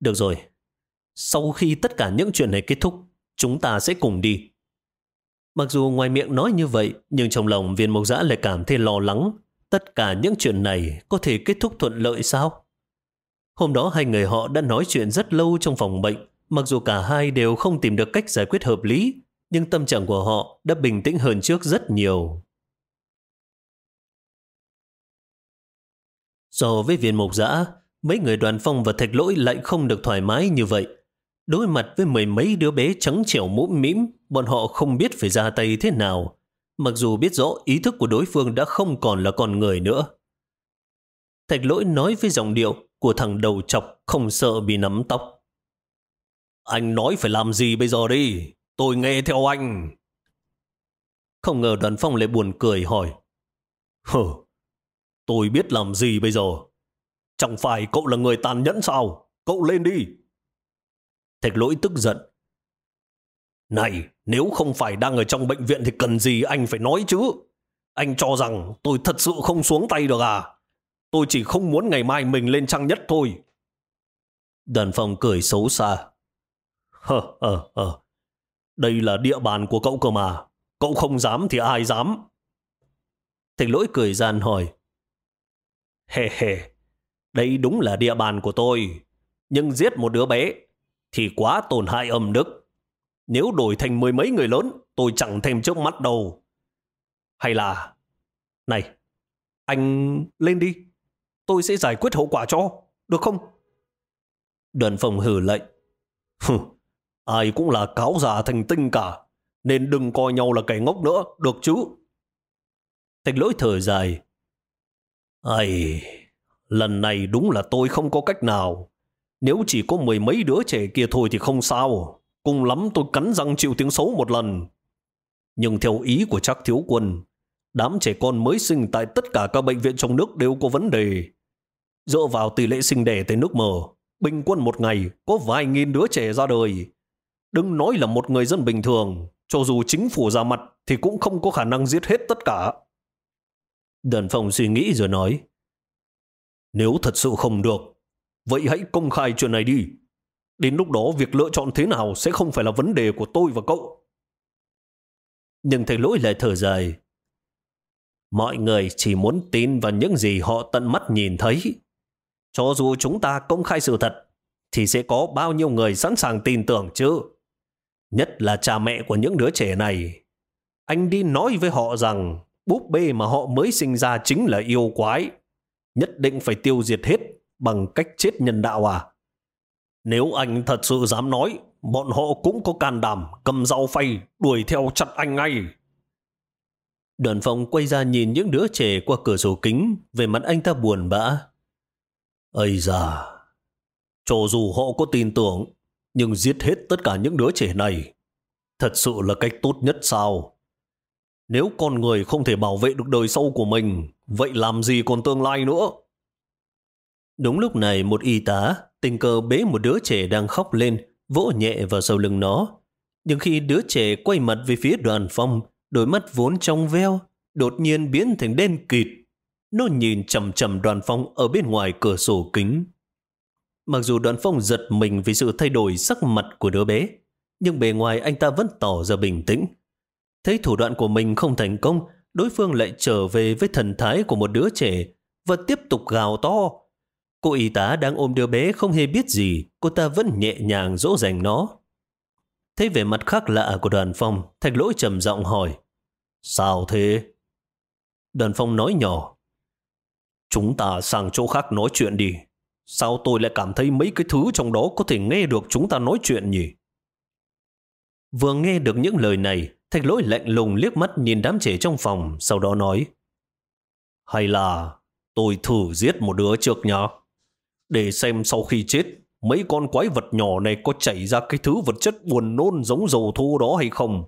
Được rồi, sau khi tất cả những chuyện này kết thúc, chúng ta sẽ cùng đi. Mặc dù ngoài miệng nói như vậy, nhưng trong lòng viên mộc giã lại cảm thấy lo lắng. Tất cả những chuyện này có thể kết thúc thuận lợi sao? Hôm đó hai người họ đã nói chuyện rất lâu trong phòng bệnh. Mặc dù cả hai đều không tìm được cách giải quyết hợp lý, nhưng tâm trạng của họ đã bình tĩnh hơn trước rất nhiều. So với viên mục giã, mấy người đoàn phong và thạch lỗi lại không được thoải mái như vậy. Đối mặt với mười mấy đứa bé trắng trẻo mũm mĩm, bọn họ không biết phải ra tay thế nào, mặc dù biết rõ ý thức của đối phương đã không còn là con người nữa. Thạch lỗi nói với giọng điệu của thằng đầu chọc không sợ bị nắm tóc. Anh nói phải làm gì bây giờ đi? Tôi nghe theo anh. Không ngờ đoàn phong lại buồn cười hỏi. Hừ, tôi biết làm gì bây giờ? Chẳng phải cậu là người tàn nhẫn sao? Cậu lên đi. Thạch lỗi tức giận. Này, nếu không phải đang ở trong bệnh viện thì cần gì anh phải nói chứ? Anh cho rằng tôi thật sự không xuống tay được à? Tôi chỉ không muốn ngày mai mình lên trang nhất thôi. đàn phòng cười xấu xa. Hờ, hờ, hờ. Đây là địa bàn của cậu cơ mà. Cậu không dám thì ai dám? Thạch lỗi cười gian hỏi. Hề hề, đây đúng là địa bàn của tôi. Nhưng giết một đứa bé thì quá tổn hại âm đức. Nếu đổi thành mười mấy người lớn, tôi chẳng thêm trước mắt đâu. Hay là... Này, anh lên đi. Tôi sẽ giải quyết hậu quả cho, được không? Đoàn phòng hử lệnh. Hừ, ai cũng là cáo giả thành tinh cả, nên đừng coi nhau là kẻ ngốc nữa, được chứ? Thành lỗi thở dài. Ây, lần này đúng là tôi không có cách nào. Nếu chỉ có mười mấy đứa trẻ kia thôi thì không sao. Cùng lắm tôi cắn răng chịu tiếng xấu một lần. Nhưng theo ý của chắc thiếu quân, đám trẻ con mới sinh tại tất cả các bệnh viện trong nước đều có vấn đề. Dựa vào tỷ lệ sinh đẻ tại nước mờ, bình quân một ngày có vài nghìn đứa trẻ ra đời. Đừng nói là một người dân bình thường, cho dù chính phủ ra mặt thì cũng không có khả năng giết hết tất cả. Đần phòng suy nghĩ rồi nói, nếu thật sự không được, Vậy hãy công khai chuyện này đi. Đến lúc đó việc lựa chọn thế nào sẽ không phải là vấn đề của tôi và cậu. Nhưng thầy lỗi lại thở dài. Mọi người chỉ muốn tin vào những gì họ tận mắt nhìn thấy. Cho dù chúng ta công khai sự thật, thì sẽ có bao nhiêu người sẵn sàng tin tưởng chứ? Nhất là cha mẹ của những đứa trẻ này. Anh đi nói với họ rằng búp bê mà họ mới sinh ra chính là yêu quái. Nhất định phải tiêu diệt hết bằng cách chết nhân đạo à? Nếu anh thật sự dám nói, bọn họ cũng có can đảm cầm dao phay đuổi theo chặt anh ngay. Đoàn phòng quay ra nhìn những đứa trẻ qua cửa sổ kính, về mặt anh ta buồn bã. Ây da, cho dù họ có tin tưởng, nhưng giết hết tất cả những đứa trẻ này, thật sự là cách tốt nhất sao? Nếu con người không thể bảo vệ được đời sau của mình, vậy làm gì còn tương lai nữa? Đúng lúc này một y tá tình cờ bế một đứa trẻ đang khóc lên, vỗ nhẹ vào sau lưng nó. Nhưng khi đứa trẻ quay mặt về phía đoàn phong, đôi mắt vốn trong veo, đột nhiên biến thành đen kịt. Nó nhìn chầm chầm đoàn phong ở bên ngoài cửa sổ kính. Mặc dù đoàn phong giật mình vì sự thay đổi sắc mặt của đứa bé, nhưng bề ngoài anh ta vẫn tỏ ra bình tĩnh. Thấy thủ đoạn của mình không thành công, đối phương lại trở về với thần thái của một đứa trẻ và tiếp tục gào to. Cô y tá đang ôm đứa bé không hề biết gì, cô ta vẫn nhẹ nhàng dỗ dành nó. Thấy vẻ mặt khác lạ của đoàn phong, thạch lỗi trầm giọng hỏi. Sao thế? Đoàn phong nói nhỏ. Chúng ta sang chỗ khác nói chuyện đi. Sao tôi lại cảm thấy mấy cái thứ trong đó có thể nghe được chúng ta nói chuyện nhỉ? Vừa nghe được những lời này, thạch lỗi lạnh lùng liếc mắt nhìn đám trẻ trong phòng, sau đó nói. Hay là tôi thử giết một đứa trước nhá? Để xem sau khi chết, mấy con quái vật nhỏ này có chảy ra cái thứ vật chất buồn nôn giống dầu thô đó hay không?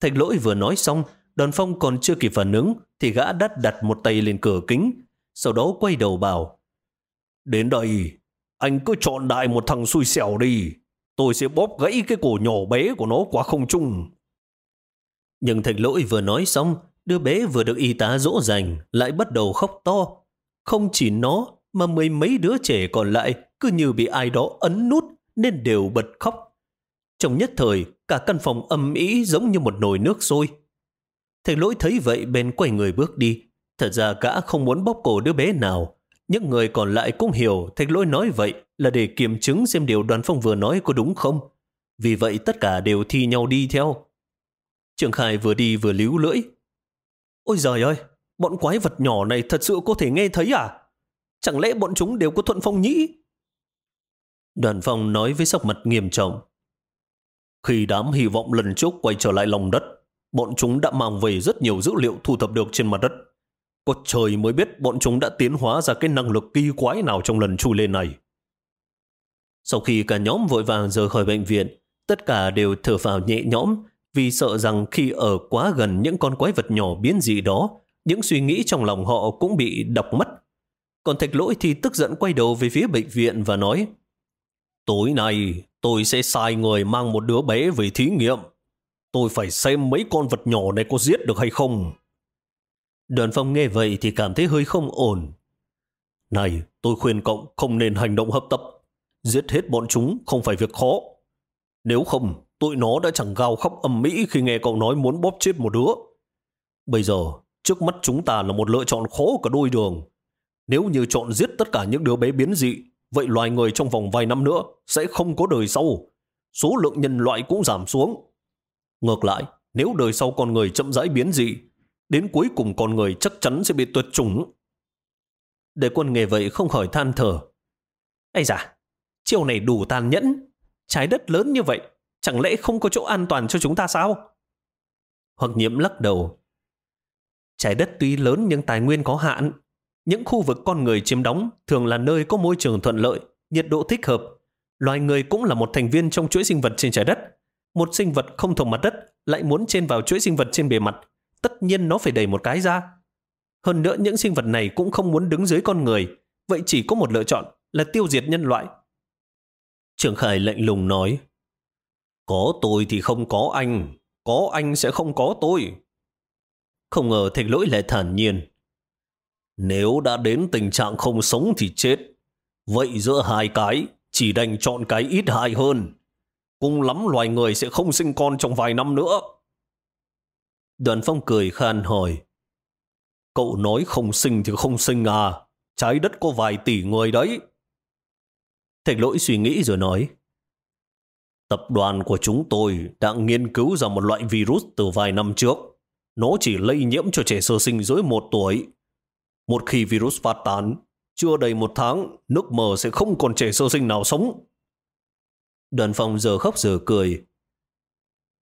Thạch lỗi vừa nói xong, đoàn phong còn chưa kịp phản ứng, thì gã đắt đặt một tay lên cửa kính, sau đó quay đầu bảo. Đến đây, anh cứ chọn đại một thằng xui xẻo đi. Tôi sẽ bóp gãy cái cổ nhỏ bé của nó qua không trung. Nhưng thạch lỗi vừa nói xong, đứa bé vừa được y tá dỗ dành, lại bắt đầu khóc to. Không chỉ nó, mà mười mấy đứa trẻ còn lại cứ như bị ai đó ấn nút nên đều bật khóc. Trong nhất thời, cả căn phòng âm ý giống như một nồi nước sôi. Thầy lỗi thấy vậy bên quay người bước đi. Thật ra gã không muốn bóp cổ đứa bé nào. Những người còn lại cũng hiểu thầy lỗi nói vậy là để kiểm chứng xem điều đoàn phong vừa nói có đúng không. Vì vậy tất cả đều thi nhau đi theo. Trường Khai vừa đi vừa líu lưỡi. Ôi giời ơi, bọn quái vật nhỏ này thật sự có thể nghe thấy à? Chẳng lẽ bọn chúng đều có thuận phong nhĩ? Đoàn phong nói với sắc mặt nghiêm trọng. Khi đám hy vọng lần trước quay trở lại lòng đất, bọn chúng đã mang về rất nhiều dữ liệu thu thập được trên mặt đất. Có trời mới biết bọn chúng đã tiến hóa ra cái năng lực kỳ quái nào trong lần chui lên này. Sau khi cả nhóm vội vàng rời khỏi bệnh viện, tất cả đều thở phào nhẹ nhõm vì sợ rằng khi ở quá gần những con quái vật nhỏ biến dị đó, những suy nghĩ trong lòng họ cũng bị đọc mất còn thạch lỗi thì tức giận quay đầu về phía bệnh viện và nói Tối nay tôi sẽ sai người mang một đứa bé về thí nghiệm. Tôi phải xem mấy con vật nhỏ này có giết được hay không. Đoàn phong nghe vậy thì cảm thấy hơi không ổn. Này, tôi khuyên cậu không nên hành động hấp tấp. Giết hết bọn chúng không phải việc khó. Nếu không, tụi nó đã chẳng gào khóc ầm mỹ khi nghe cậu nói muốn bóp chết một đứa. Bây giờ, trước mắt chúng ta là một lựa chọn khó cả đôi đường. Nếu như chọn giết tất cả những đứa bé biến dị, vậy loài người trong vòng vài năm nữa sẽ không có đời sau. Số lượng nhân loại cũng giảm xuống. Ngược lại, nếu đời sau con người chậm rãi biến dị, đến cuối cùng con người chắc chắn sẽ bị tuyệt chủng. Để quân nghề vậy không khỏi than thở. Ây da, chiều này đủ tàn nhẫn. Trái đất lớn như vậy, chẳng lẽ không có chỗ an toàn cho chúng ta sao? Hoặc nhiễm lắc đầu. Trái đất tuy lớn nhưng tài nguyên có hạn. Những khu vực con người chiếm đóng thường là nơi có môi trường thuận lợi, nhiệt độ thích hợp. Loài người cũng là một thành viên trong chuỗi sinh vật trên trái đất. Một sinh vật không thuộc mặt đất lại muốn trên vào chuỗi sinh vật trên bề mặt. Tất nhiên nó phải đẩy một cái ra. Hơn nữa những sinh vật này cũng không muốn đứng dưới con người. Vậy chỉ có một lựa chọn là tiêu diệt nhân loại. Trưởng Khải lạnh lùng nói có tôi thì không có anh. Có anh sẽ không có tôi. Không ngờ thạch lỗi lại thản nhiên. Nếu đã đến tình trạng không sống thì chết. Vậy giữa hai cái, chỉ đành chọn cái ít hại hơn. Cùng lắm loài người sẽ không sinh con trong vài năm nữa. Đoàn phong cười khan hỏi. Cậu nói không sinh thì không sinh à. Trái đất có vài tỷ người đấy. Thạch lỗi suy nghĩ rồi nói. Tập đoàn của chúng tôi đã nghiên cứu ra một loại virus từ vài năm trước. Nó chỉ lây nhiễm cho trẻ sơ sinh dưới một tuổi một khi virus phát tán, chưa đầy một tháng, nước mờ sẽ không còn trẻ sơ sinh nào sống. Đoàn phòng giờ khóc giờ cười.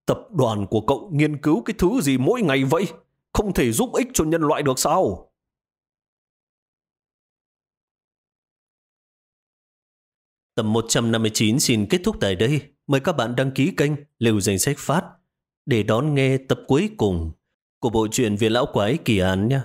Tập đoàn của cậu nghiên cứu cái thứ gì mỗi ngày vậy? Không thể giúp ích cho nhân loại được sao? Tập 159 xin kết thúc tại đây. Mời các bạn đăng ký kênh Lưu Danh Sách Phát để đón nghe tập cuối cùng của bộ truyện Việt Lão Quái Kỳ Án nhé.